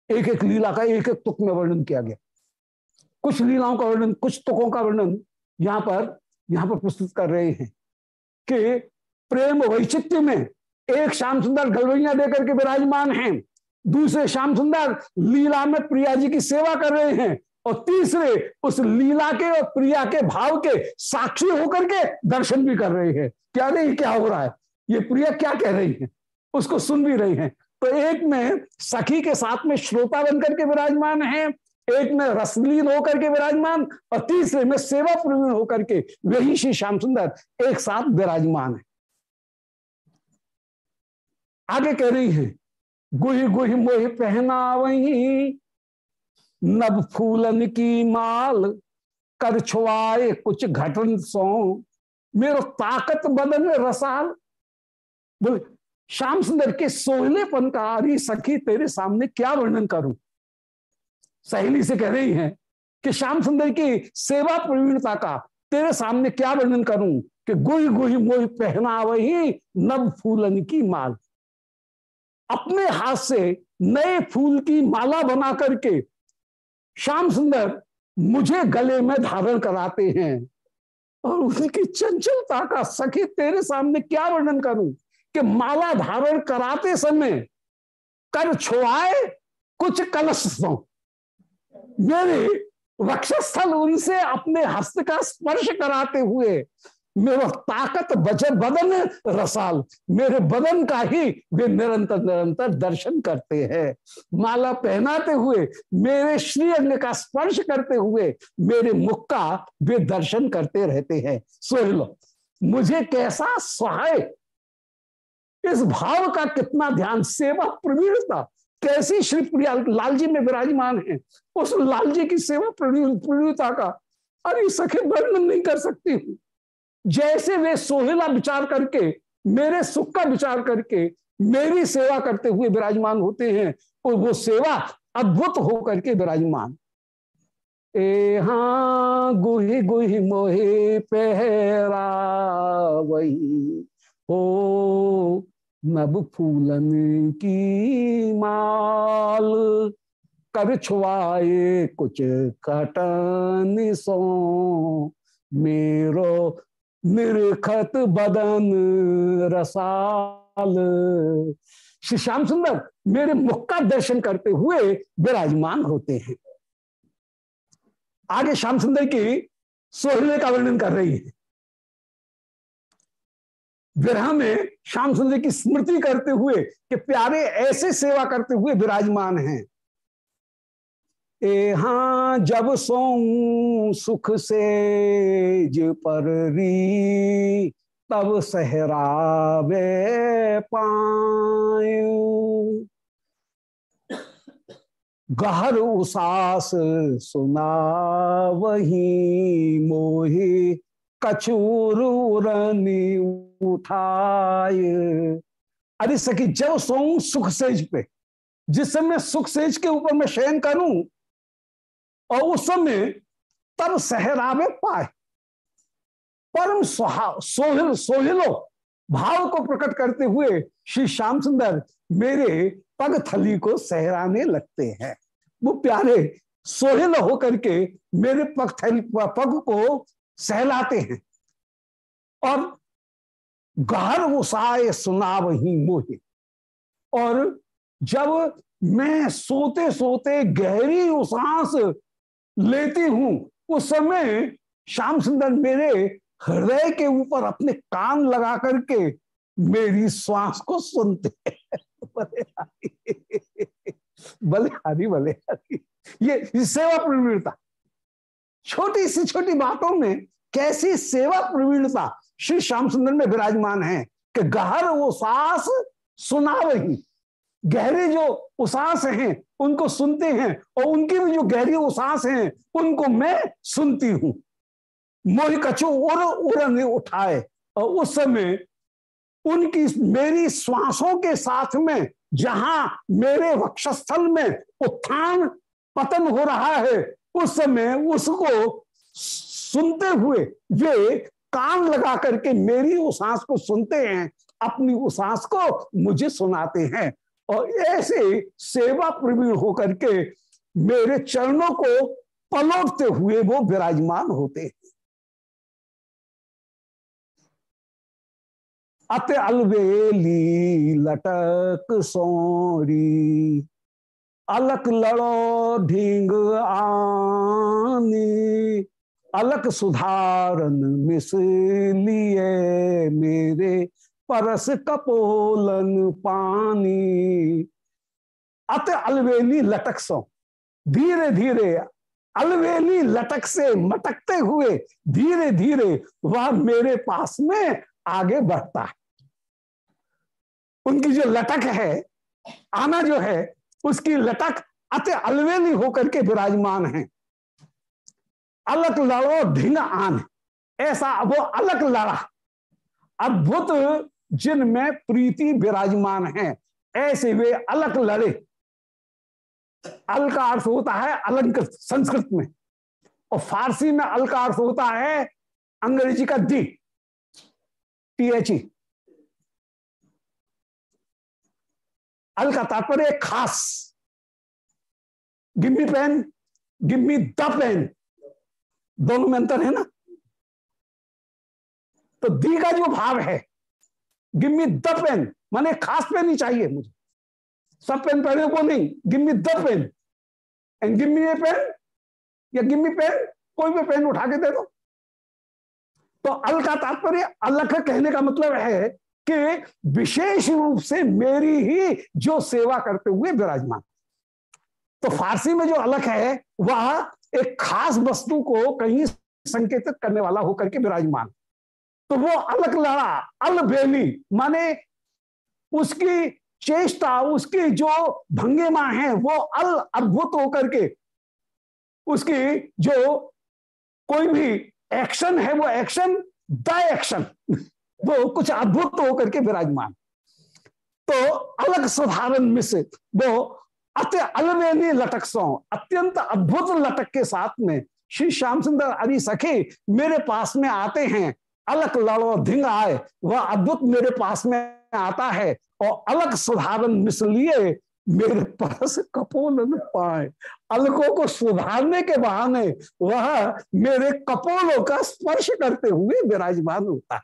एक एक लीला का एक एक तुक में वर्णन किया गया। कुछ लीलाओं का वर्णन, कुछ तुकों का वर्णन यहाँ पर यहाँ पर प्रस्तुत कर रहे हैं कि प्रेम वैचित्य में एक श्याम सुंदर गलवैया देकर के विराजमान हैं। दूसरे श्याम सुंदर लीला में प्रिया जी की सेवा कर रहे हैं और तीसरे उस लीला के और प्रिया के भाव के साक्षी होकर के दर्शन भी कर रहे हैं। क्या नहीं, क्या हो रहा है? ये प्रिया क्या कह रही है? उसको सुन भी रही हैं। तो एक में सखी के साथ में श्रोता बनकर के विराजमान है, एक में रसलीन होकर के विराजमान, और तीसरे में सेवा प्रवीण होकर के वही श्री श्याम सुंदर एक साथ विराजमान है। आगे कह रही है, गुहि गुहि मोहि पहना वही नब फूलन की माल, कर छुआए कुछ घटन सो, मेरो ताकत बदन रसाल बोले, श्याम सुंदर के सोहलेपन का अरे सखी तेरे सामने क्या वर्णन करूँ? सहेली से कह रही है कि, श्याम सुंदर की सेवा प्रवीणता का तेरे सामने क्या वर्णन करूँ? कि गुही गुही मोह पहना वही नव फूलन की माल। अपने हाथ से नए फूल की माला बना करके, श्याम सुंदर, मुझे गले में धारण कराते हैं और उनकी चंचलता का सखी तेरे सामने क्या वर्णन करूँ? कि माला धारण कराते समय कर छुआए, कुछ कलश मेरे वक्षस्थल उनसे अपने हस्त का स्पर्श कराते हुए, मेरा ताकत बचर बदन रसाल। मेरे बदन का ही वे निरंतर निरंतर दर्शन करते हैं। माला पहनाते हुए, मेरे श्री अंग का स्पर्श करते हुए, मेरे मुख का वे दर्शन करते रहते हैं। सोच लो, मुझे कैसा सहाय इस भाव का कितना ध्यान सेवा प्रवीणता कैसी श्री प्रिया लाल जी में विराजमान है? उस लाल जी की सेवा प्रवीणता का अरे सखे वर्णन नहीं कर सकती हूँ। जैसे वे सोहेला विचार करके, मेरे सुख का विचार करके, मेरी सेवा करते हुए विराजमान होते हैं, और वो सेवा अद्भुत होकर के विराजमान। ए हाँ गुही गुही मोहे पहरा वही हो नब फूलन की माल, कर छुआए कुछ कटन सो। मेरो निरखत बदन रसाल। श्री श्याम सुंदर, मेरे मुख का दर्शन करते हुए विराजमान होते हैं। आगे श्याम सुंदर की सोहले का वर्णन कर रही है। विरह में श्याम सुंदर की स्मृति करते हुए कि प्यारे ऐसे सेवा करते हुए विराजमान हैं। ए हाँ जब सो सुख से पर री तब सहरावे पायु। गहर उसास सुना वही मोही कचूर उठाए। अरे सखी, जब सो सुख सेज पे, जिस समय सुख सेज के ऊपर मैं शयन करूँ, और उस समय तब सहरावे पाए। परम सोहिल सोहिलो भाव को प्रकट करते हुए श्री श्याम सुंदर मेरे पग थली को सहराने लगते हैं। वो प्यारे सोहिल होकर के मेरे पग थली, पग को सहलाते हैं। और गहर उसाए सुना वही मोहे। और जब मैं सोते सोते गहरी उसास लेती हूँ, उस समय श्याम सुंदर मेरे हृदय के ऊपर अपने कान लगा करके मेरी श्वास को सुनते भले हरी भले हरी। ये सेवा प्रवीणता। छोटी सी छोटी बातों में कैसी सेवा प्रवीणता श्री श्याम सुंदर में विराजमान है कि गहर वो सांस सुना वही गहरे जो उसास हैं, उनको सुनते हैं और उनकी भी जो गहरी उसास हैं, उनको मैं सुनती हूँ। मोह कछो उड़ उड़न उठाए और उस समय उनकी मेरी श्वासों के साथ में जहाँ मेरे वक्षस्थल में उत्थान पतन हो रहा है, उस समय उसको सुनते हुए वे कान लगा करके मेरी उसास को सुनते हैं, अपनी उसास को मुझे सुनाते हैं। और ऐसे सेवा प्रवीण होकर के मेरे चरणों को पलटते हुए वो विराजमान होते हैं। अत अलवेली लटक सोरी, अलक लड़ो ढींग आनी अलक सुधारन मिसलिए मेरे परस कपोलन पानी। अत अलवेली लटक सो। धीरे धीरे अलवेली लटक से मटकते हुए धीरे धीरे वह मेरे पास में आगे बढ़ता। है उनकी जो लटक है, आना जो है, उसकी लटक अति अलवेली होकर के विराजमान है। अलग लड़ो, ढिंग आन। ऐसा वो अलग लड़ा। अद्भुत जिनमें प्रीति विराजमान है, ऐसे वे अलग लड़े। अल का अर्थ होता है अलंकृत, संस्कृत में। और फारसी में अल का अर्थ होता है अंग्रेज़ी का दी टी एच ई। अल का तात्पर्य खास। Gimme pen, gimme the pen. दोनों में अंतर है ना? तो दी का जो भाव है गिम्मी द पेन माने खास पेन ही चाहिए मुझे। सब पेन पहने को नहीं? Gimme the pen and gimme a pen या गिम्मी पेन कोई भी पेन उठा के दे दो। तो अल का तात्पर्य अलग कहने का मतलब है कि विशेष रूप से मेरी ही जो सेवा करते हुए विराजमान। तो फारसी में जो अलग है, वह एक खास वस्तु को कहीं संकेतित करने वाला होकर के विराजमान। तो वो अलग लड़ा, अल बेली माने उसकी चेष्टा, उसकी जो भंगिमा है, वो अल अद्भुत होकर के, उसकी जो कोई भी एक्शन है, वो एक्शन द एक्शन वो कुछ अद्भुत होकर के विराजमान। तो अलग साधारण मिश्रित वो अत्य अलवेली लटक सो। अत्यंत अद्भुत लटक के साथ में श्री श्याम सुंदर अरि सखी मेरे पास में आते हैं। अलग लड़ो, धिंग आए। वह अद्भुत मेरे पास में आता है और अलग सुधारण मिसलिए मेरे पास कपोल न पाए। अलकों को सुधारने के बहाने वह मेरे कपोलों का स्पर्श करते हुए विराजमान होता है।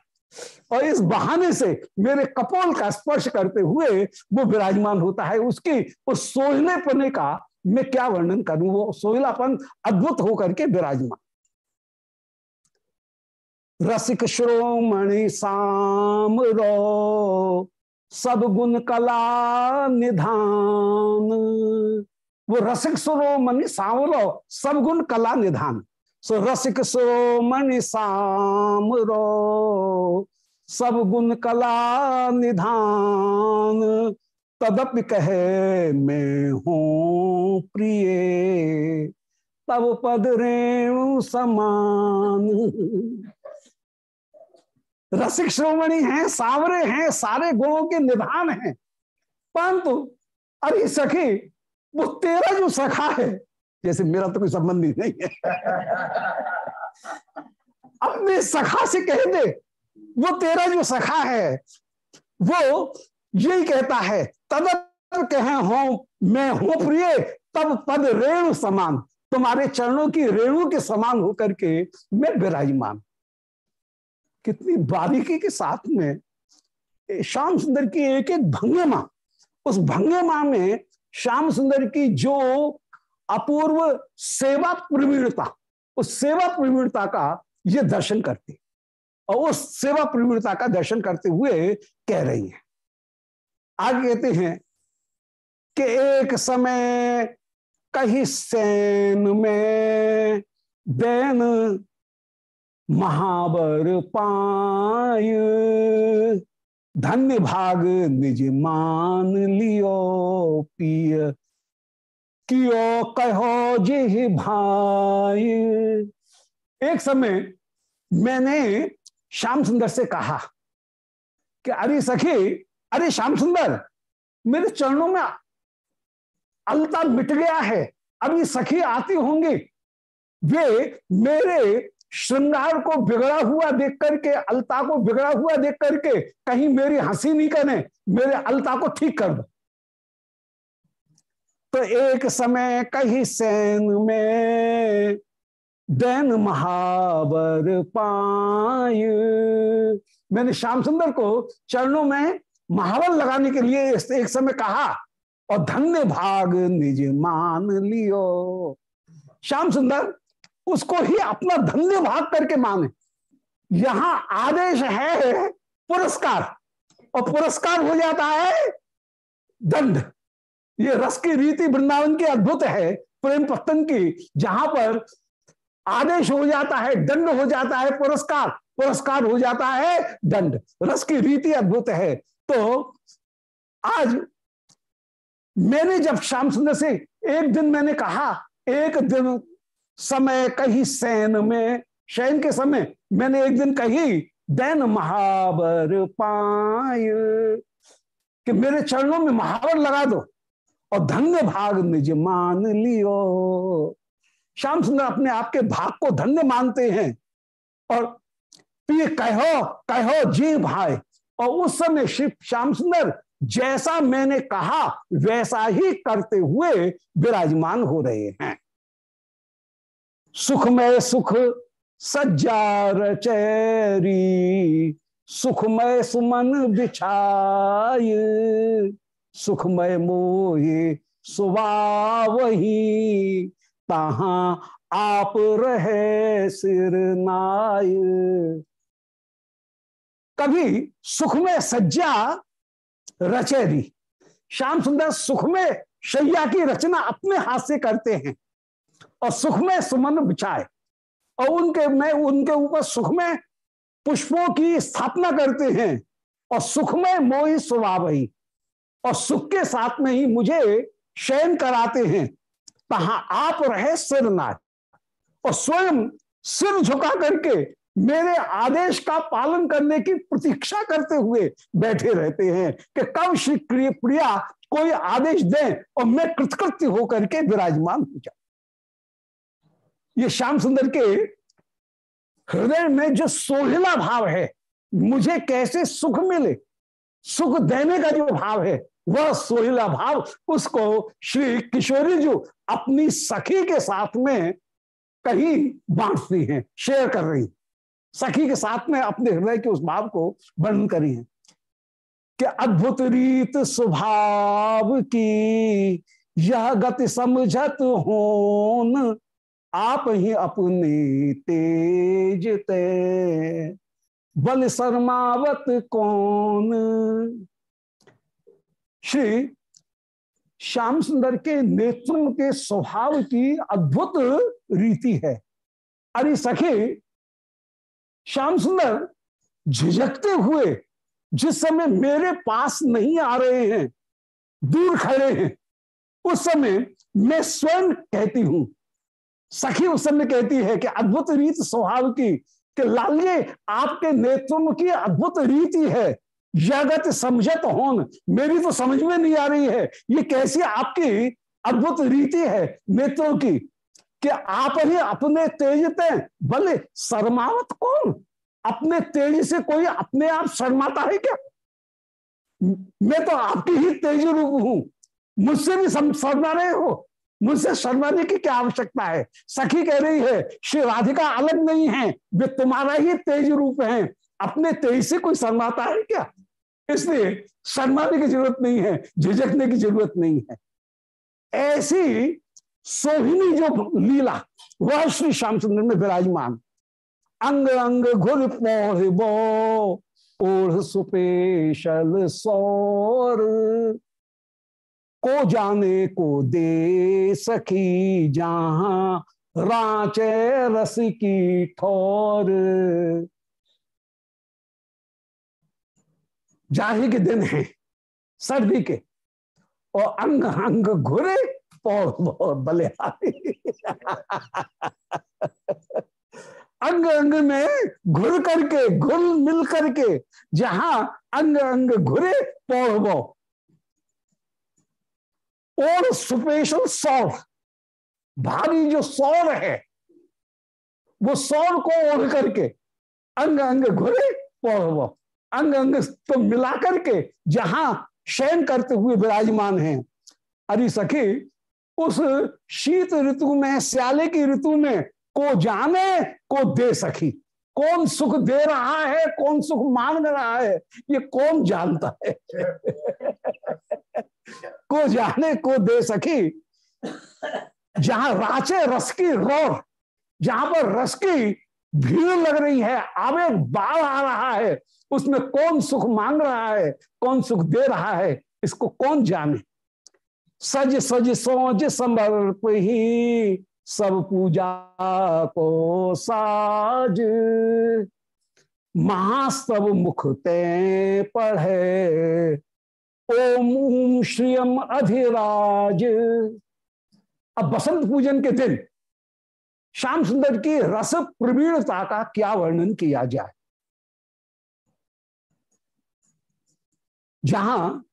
और इस बहाने से मेरे कपोल का स्पर्श करते हुए वो विराजमान होता है। उसकी, उस सोहलेपने का मैं क्या वर्णन करूँ? वो सोहलापन अद्भुत होकर के विराजमान। रसिक श्रोमणि साम रो सब गुण कला निधान। वो रसिक श्रोमणि सामरो, सब गुण कला निधान। सो रसिक श्रोमणि सामरो, सब गुण कला निधान, तदपि कहे मैं हूँ प्रिय, तब पद रेणु समान। रसिक श्रोमणि हैं, सावरे हैं, सारे गुणों के निधान हैं। परंतु, अरे सखी, वो तेरा जो सखा है जैसे मेरा तो कोई संबंधी नहीं है। अपने सखा से कह दे, वो तेरा जो सखा है, वो यही कहता है तद कहे हो, मैं हूँ प्रिय, तब पद रेणु समान। तुम्हारे चरणों की रेणु के समान होकर के मैं विराजमान। कितनी बारीकी के साथ में, श्याम सुंदर की एक एक भंगिमा, उस भंगिमा में श्याम सुंदर की जो अपूर्व सेवा प्रवीणता, उस सेवा प्रवीणता का ये दर्शन करते और उस सेवा प्रवीणता का दर्शन करते हुए कह रही है। आगे कहते हैं कि एक समय कही सैन में बैन महावर पाय, धन्य भाग निज मान लियो पिय कियो कहो जे भाई। एक समय मैंने श्याम सुंदर से कहा कि, अरे सखी, अरे श्याम सुंदर, मेरे चरणों में अलता मिट गया है अभी सखी आती होंगी। वे मेरे श्रृंगार को बिगड़ा हुआ देख करके, अलता को बिगड़ा हुआ देख करके कहीं मेरी हँसी नहीं करें, मेरे अलता को ठीक कर दो। तो एक समय कहीं सैन में दैन महावर पाय। मैंने श्याम सुंदर को चरणों में महावर लगाने के लिए एक समय कहा, और धन्य भाग निज मान लियो। श्याम सुंदर उसको ही अपना धन्य भाग करके माने। यहाँ आदेश है पुरस्कार, और पुरस्कार हो जाता है दंड। ये रस की रीति वृंदावन की अद्भुत है, प्रेम पत्तन की, जहाँ पर आदेश हो जाता है, दंड हो जाता है, पुरस्कार पुरस्कार हो जाता है, दंड। रस की रीति अद्भुत है। तो आज मैंने जब श्याम सुंदर से एक दिन मैंने कहा, एक दिन समय कही सैन में, शयन के समय मैंने एक दिन कही, दैन महावर पाय कि मेरे चरणों में महावर लगा दो। और धन्य भाग निज मान लियो। श्याम सुंदर अपने आप के भाग को धन्य मानते हैं और पिए कहो कहो जी भाई। और उस समय शिव श्याम सुंदर जैसा मैंने कहा, वैसा ही करते हुए विराजमान हो रहे हैं। सुखमय सुख सज्जा चैरी सुखमय सुमन बिछाय सुखमय मोहे वही तहा आप रहे सिर नाय। कभी सुखमय सज्जा रचेरी श्याम सुंदर सुख में शैया की रचना अपने हाथ से करते हैं और सुख में सुमन बिछाए। और उनके, में उनके ऊपर सुख में पुष्पों की स्थापना करते हैं और सुख में मोही स्वभाव ही। और सुख के साथ में ही मुझे शयन कराते हैं। तहा आप रहे सिर सिरनाथ और स्वयं सिर झुका करके मेरे आदेश का पालन करने की प्रतीक्षा करते हुए बैठे रहते हैं कि कब श्री प्रिया कोई आदेश दे और मैं कृतकृत्य होकर के विराजमान हो जाऊँ। ये श्याम सुंदर के हृदय में जो सोहिला भाव है, मुझे कैसे सुख मिले? सुख देने का जो भाव है वह सोहिला भाव उसको श्री किशोरी जो अपनी सखी के साथ में कहीं बांटती हैं शेयर कर रही सखी के साथ में अपने हृदय के उस भाव को वर्णन करी है। कि अद्भुत रीत स्वभाव की, यह गति समझत होन, आप ही अपने तेज ते। बल शर्मावत कौन? श्री श्याम सुंदर के नेतृत्व के स्वभाव की अद्भुत रीति है। अरे सखी, श्याम सुंदर, झिझकते हुए जिस समय मेरे पास नहीं आ रहे हैं, दूर खड़े हैं, उस समय मैं स्वयं कहती हूँ। सखी उस समय कहती है कि अद्भुत रीत स्वभाव की, कि लालिए, आपके नेतृत्व की अद्भुत रीति है। जगत समझत होन। मेरी तो समझ में नहीं आ रही है। ये कैसी आपकी अद्भुत रीति है नेत्रों की कि आप ही अपने तेज ते भले शर्मावत कौन? अपने तेज से कोई अपने आप शर्माता है क्या? मैं तो आपकी ही तेज रूप हूँ। मुझसे भी शर्मा रहे हो। मुझसे शर्माने की क्या आवश्यकता है? सखी कह रही है, श्री राधिका अलग नहीं है। वे तुम्हारा ही तेज रूप है। अपने तेज से कोई शर्माता है क्या? इसलिए शर्माने की ज़रूरत नहीं है, झिझकने की ज़रूरत नहीं है। ऐसी सोहिनी जो लीला, वह श्री श्यामचंद्र में विराजमान। अंग अंग घुर पौधो ओढ़ सुपेशल सौर। को जाने को दे सखी जहा राचे रस की ठोर। जाही के दिन है, सर्दी के। और अंग अंग घुरे, और बले अंग अंग में घुर करके, घुल मिल करके, जहाँ अंग अंग घुरे पौधो और सुपेशल सौर, भारी जो सौर है, वो सौर को ओढ़ करके अंग अंग घुरे पौधो अंग अंग तो मिला करके जहाँ शयन करते हुए विराजमान हैं। अरे सखी, उस शीत ऋतु में, स्याले की ऋतु में को जाने, को दे सखी। कौन सुख दे रहा है, कौन सुख मांग रहा है, ये कौन जानता है? को जाने, को दे सखी। जहाँ राचे रस की रोर, जहाँ पर रस की भीड़ लग रही है आवेग बाढ़ आ रहा है उसमें कौन सुख मांग रहा है, कौन सुख दे रहा है, इसको कौन जाने? सज सज, सोज, समर्प ही सब पूजा को साज। महास्तव मुखते पढ़े, ओम ओम, श्रियम अधिराज। अब बसंत पूजन के दिन श्याम सुंदर की रस प्रवीणता का क्या वर्णन किया जाए? जहाँ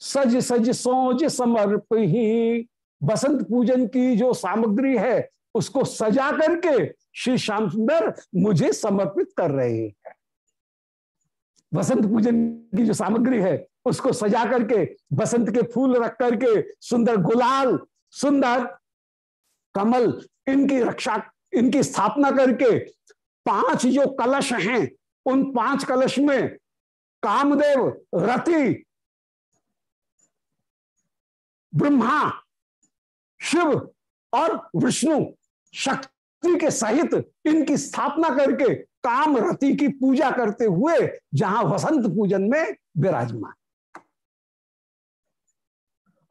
सज सज सोज समर्प ही। बसंत पूजन की जो सामग्री है, उसको सजा करके श्री श्याम सुंदर मुझे समर्पित कर रहे हैं। बसंत पूजन की जो सामग्री है, उसको सजा करके, बसंत के फूल रख करके, सुंदर गुलाल, सुंदर कमल, इनकी रक्षा, इनकी स्थापना करके, पाँच जो कलश हैं, उन पाँच कलश में कामदेव, रति, ब्रह्मा, शिव और विष्णु शक्ति के सहित इनकी स्थापना करके काम रति की पूजा करते हुए जहाँ वसंत पूजन में विराजमान।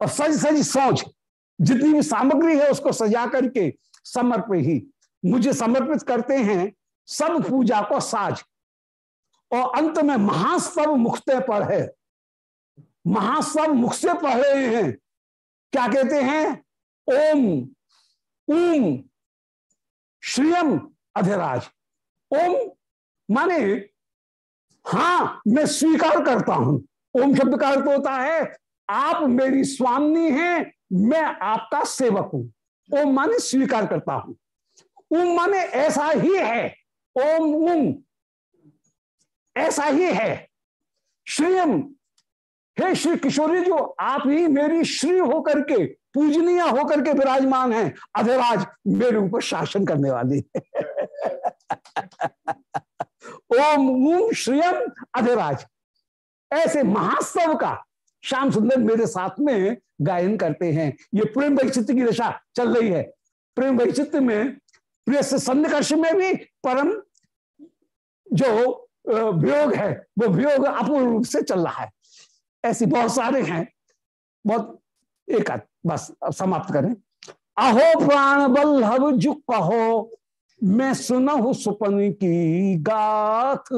और सज सज सोच, जितनी भी सामग्री है उसको सजा करके समर्प ही, मुझे समर्पित करते हैं, सब पूजा को साज। और अंत में महास्तव मुखते पर है। महास्तव मुख से पढ़ रहे हैं। क्या कहते हैं? ओम ओम श्रियम अधिराज ओम माने, हाँ, मैं स्वीकार करता हूँ। ओम शब्द का अर्थ होता है, आप मेरी स्वामी हैं, मैं आपका सेवक हूँ। ओम माने स्वीकार करता हूँ। ओम माने ऐसा ही है। ओम ओम ऐसा ही है। श्रीयम हे श्री किशोरी जो, आप ही मेरी श्री होकर के, पूजनीय होकर के विराजमान हैं। अधराज मेरे ऊपर शासन करने वाली ओम ओम श्रियम अधराज ऐसे महास्तव का श्याम सुंदर मेरे साथ में गायन करते हैं। ये प्रेम वैचित्र की दशा चल रही है। प्रेम वैचित्र में प्रिय सन्निकर्ष में भी परम जो वियोग है, वो वियोग अपूर्ण रूप से चल रहा है। ऐसी बहुत सारे हैं, बहुत एक बस अब समाप्त करें। अहो प्राण बल्लभ जो कहो, मैं सुना हूँ सुपन की गाथ,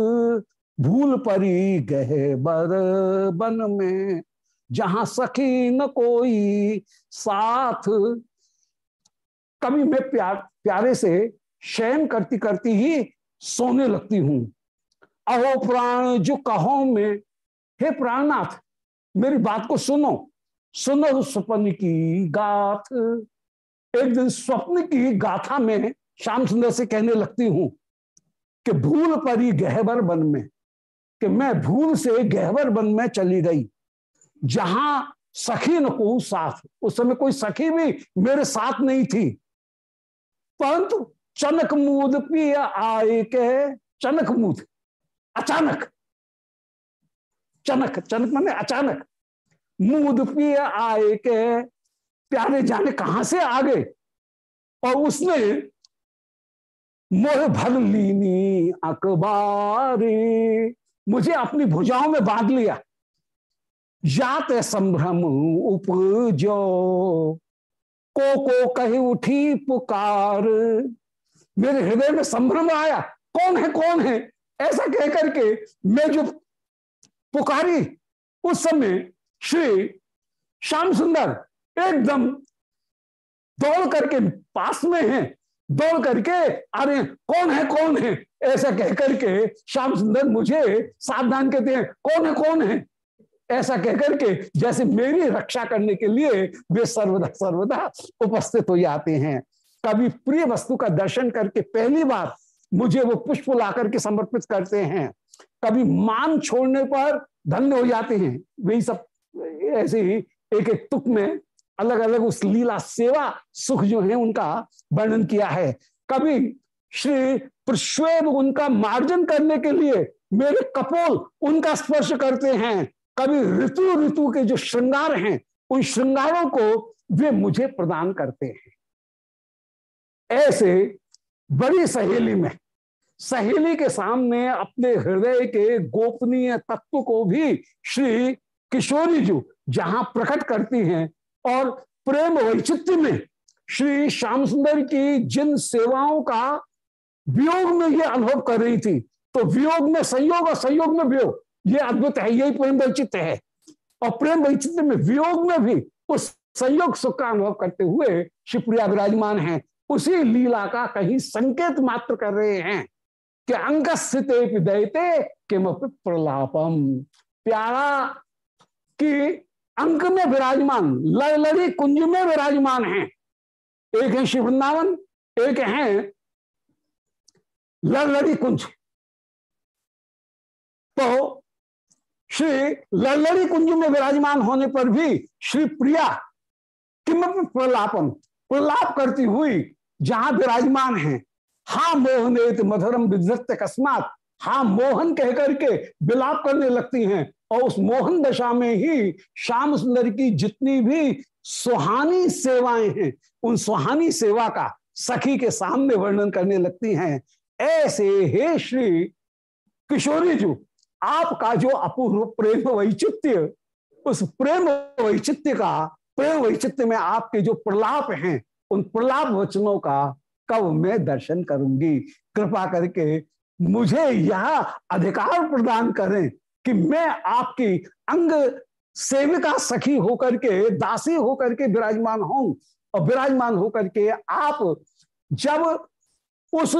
भूल परी गहे बर बन में, जहाँ सखी न कोई साथ। कभी मैं प्यार, प्यारे से शयन करती करती ही सोने लगती हूँ। अहो प्राण, जो कहो में, हे प्राणनाथ, मेरी बात को सुनो। सुनो स्वप्न की गाथ। एक दिन स्वप्न की गाथा में श्याम सुंदर से कहने लगती हूँ कि भूल परी गहबर वन में, कि मैं भूल से गहबर वन में चली गई। जहाँ सखी न को साथ। उस समय कोई सखी भी मेरे साथ नहीं थी। परंतु चनक मूद पिय आए के चनक मूद अचानक। चनक चनक माने अचानक। मूद पिय आए के, प्यारे जाने कहाँ से आ गए? और उसने मोह भर लीनी अखबारी मुझे अपनी भुजाओं में बाँध लिया। जात संभ्रम उपजो। को को कही उठी पुकार। मेरे हृदय में संभ्रम आया। कौन है कौन है? ऐसा कह करके मैं जो पुकारी उस समय श्री श्याम सुंदर एकदम दौड़ करके पास में है, दौड़ करके, अरे, कौन है कौन है? ऐसा कह करके श्याम सुंदर मुझे सावधान कहते हैं, कौन है कौन है? ऐसा कहकर के जैसे मेरी रक्षा करने के लिए वे सर्वदा सर्वदा उपस्थित हो जाते हैं। कभी प्रिय वस्तु का दर्शन करके पहली बार मुझे वो पुष्प ला करके समर्पित करते हैं। कभी मान छोड़ने पर धन्य हो जाते हैं। वही सब ऐसे ही एक एक तुक में अलग अलग उस लीला सेवा सुख जो है उनका वर्णन किया है। कभी श्री प्रश्वेद उनका मार्जन करने के लिए मेरे कपोल उनका स्पर्श करते हैं। कभी ऋतु ऋतु के जो श्रृंगार हैं, उन श्रृंगारों को वे मुझे प्रदान करते हैं। ऐसे बड़ी सहेली में सहेली के सामने अपने हृदय के गोपनीय तत्व को भी श्री किशोरी जी, जहाँ प्रकट करती हैं और प्रेम वैचित्र में श्री श्याम सुंदर की जिन सेवाओं का वियोग में ये अनुभव कर रही थी तो वियोग में संयोग और संयोग में वियोग, ये अद्भुत है, यही प्रेम वैचित्र है। और प्रेम वैचित्र में वियोग में भी उस संयोग सुख का अनुभव करते हुए शिवप्रिया विराजमान है। उसी लीला का कहीं संकेत मात्र कर रहे हैं। अंग दैते किम प्रलापम। प्यारा कि अंक में विराजमान लड़ी कुंज में विराजमान है। एक है शिव वृंदावन, एक है लड़ी कुंज। तो श्री लड़लड़ी कुंज में विराजमान होने पर भी श्री प्रिया किम प्रलापन प्रलाप करती हुई जहाँ विराजमान है हा मोहन मोहनेत मधुरम विधत्त अकस्मात हा मोहन कह करके विलाप करने लगती हैं और उस मोहन दशा में ही श्याम सुंदर की जितनी भी सुहानी सेवाएँ हैं, उन सुहानी सेवा का सखी के सामने वर्णन करने लगती हैं। ऐसे हे श्री किशोरी जी, आपका जो अपूर्व प्रेम वैचित्य उस प्रेम वैचित्य का, प्रेम वैचित्य में आपके जो प्रलाप हैं, उन प्रलाप वचनों का कब मैं दर्शन करूँगी? कृपा करके मुझे यह अधिकार प्रदान करें कि मैं आपकी अंग सेविका सखी होकर के, दासी होकर के विराजमान हूँ और विराजमान होकर के आप जब उस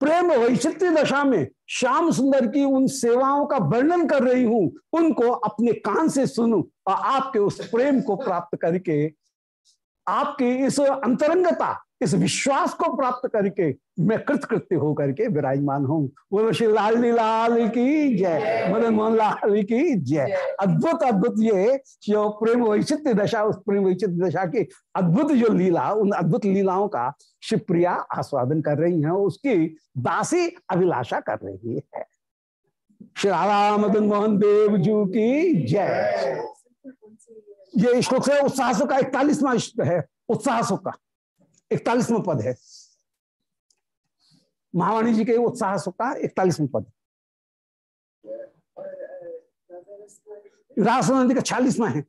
प्रेम वैचित्र दशा में श्याम सुंदर की उन सेवाओं का वर्णन कर रही हूँ, उनको अपने कान से सुनूं और आपके उस प्रेम को प्राप्त करके आपकी इस अंतरंगता इस विश्वास को प्राप्त करके मैं कृतकृत्य होकर के विराजमान हूँ। बोलो श्री लाल लाल की जय, मदन मोहन लाल की जय। अद्भुत अद्भुत ये, जो प्रेम वैचित्र दशा, उस प्रेम वैचित्र दशा की अद्भुत जो लीला, उन अद्भुत लीलाओं का शिवप्रिया आस्वादन कर रही हैं, उसकी दासी अभिलाषा कर रही है। श्री राधा मदन मोहन देव जू की जय। ये श्लोक से उत्साह का इकतालीसवा है, उत्साह का। इकतालीसवा पद है। महावाणी जी के उत्साह का इकतालीसवा पद। रासनंदी का छियालीसवा है।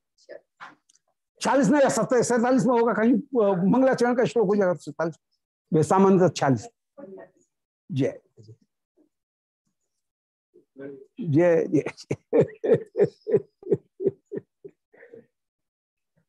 छियालीसवा या सत्तर सैतालीसवा होगा, कहीं मंगलाचरण का श्लोक हो जाएगा, सैतालीस। वे सामान्य छियालीस। जय। जय जय।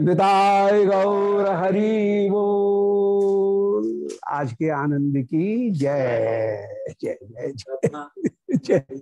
विदाय गौर हरी वो आज के आनंद की जय जय जय जय। जय।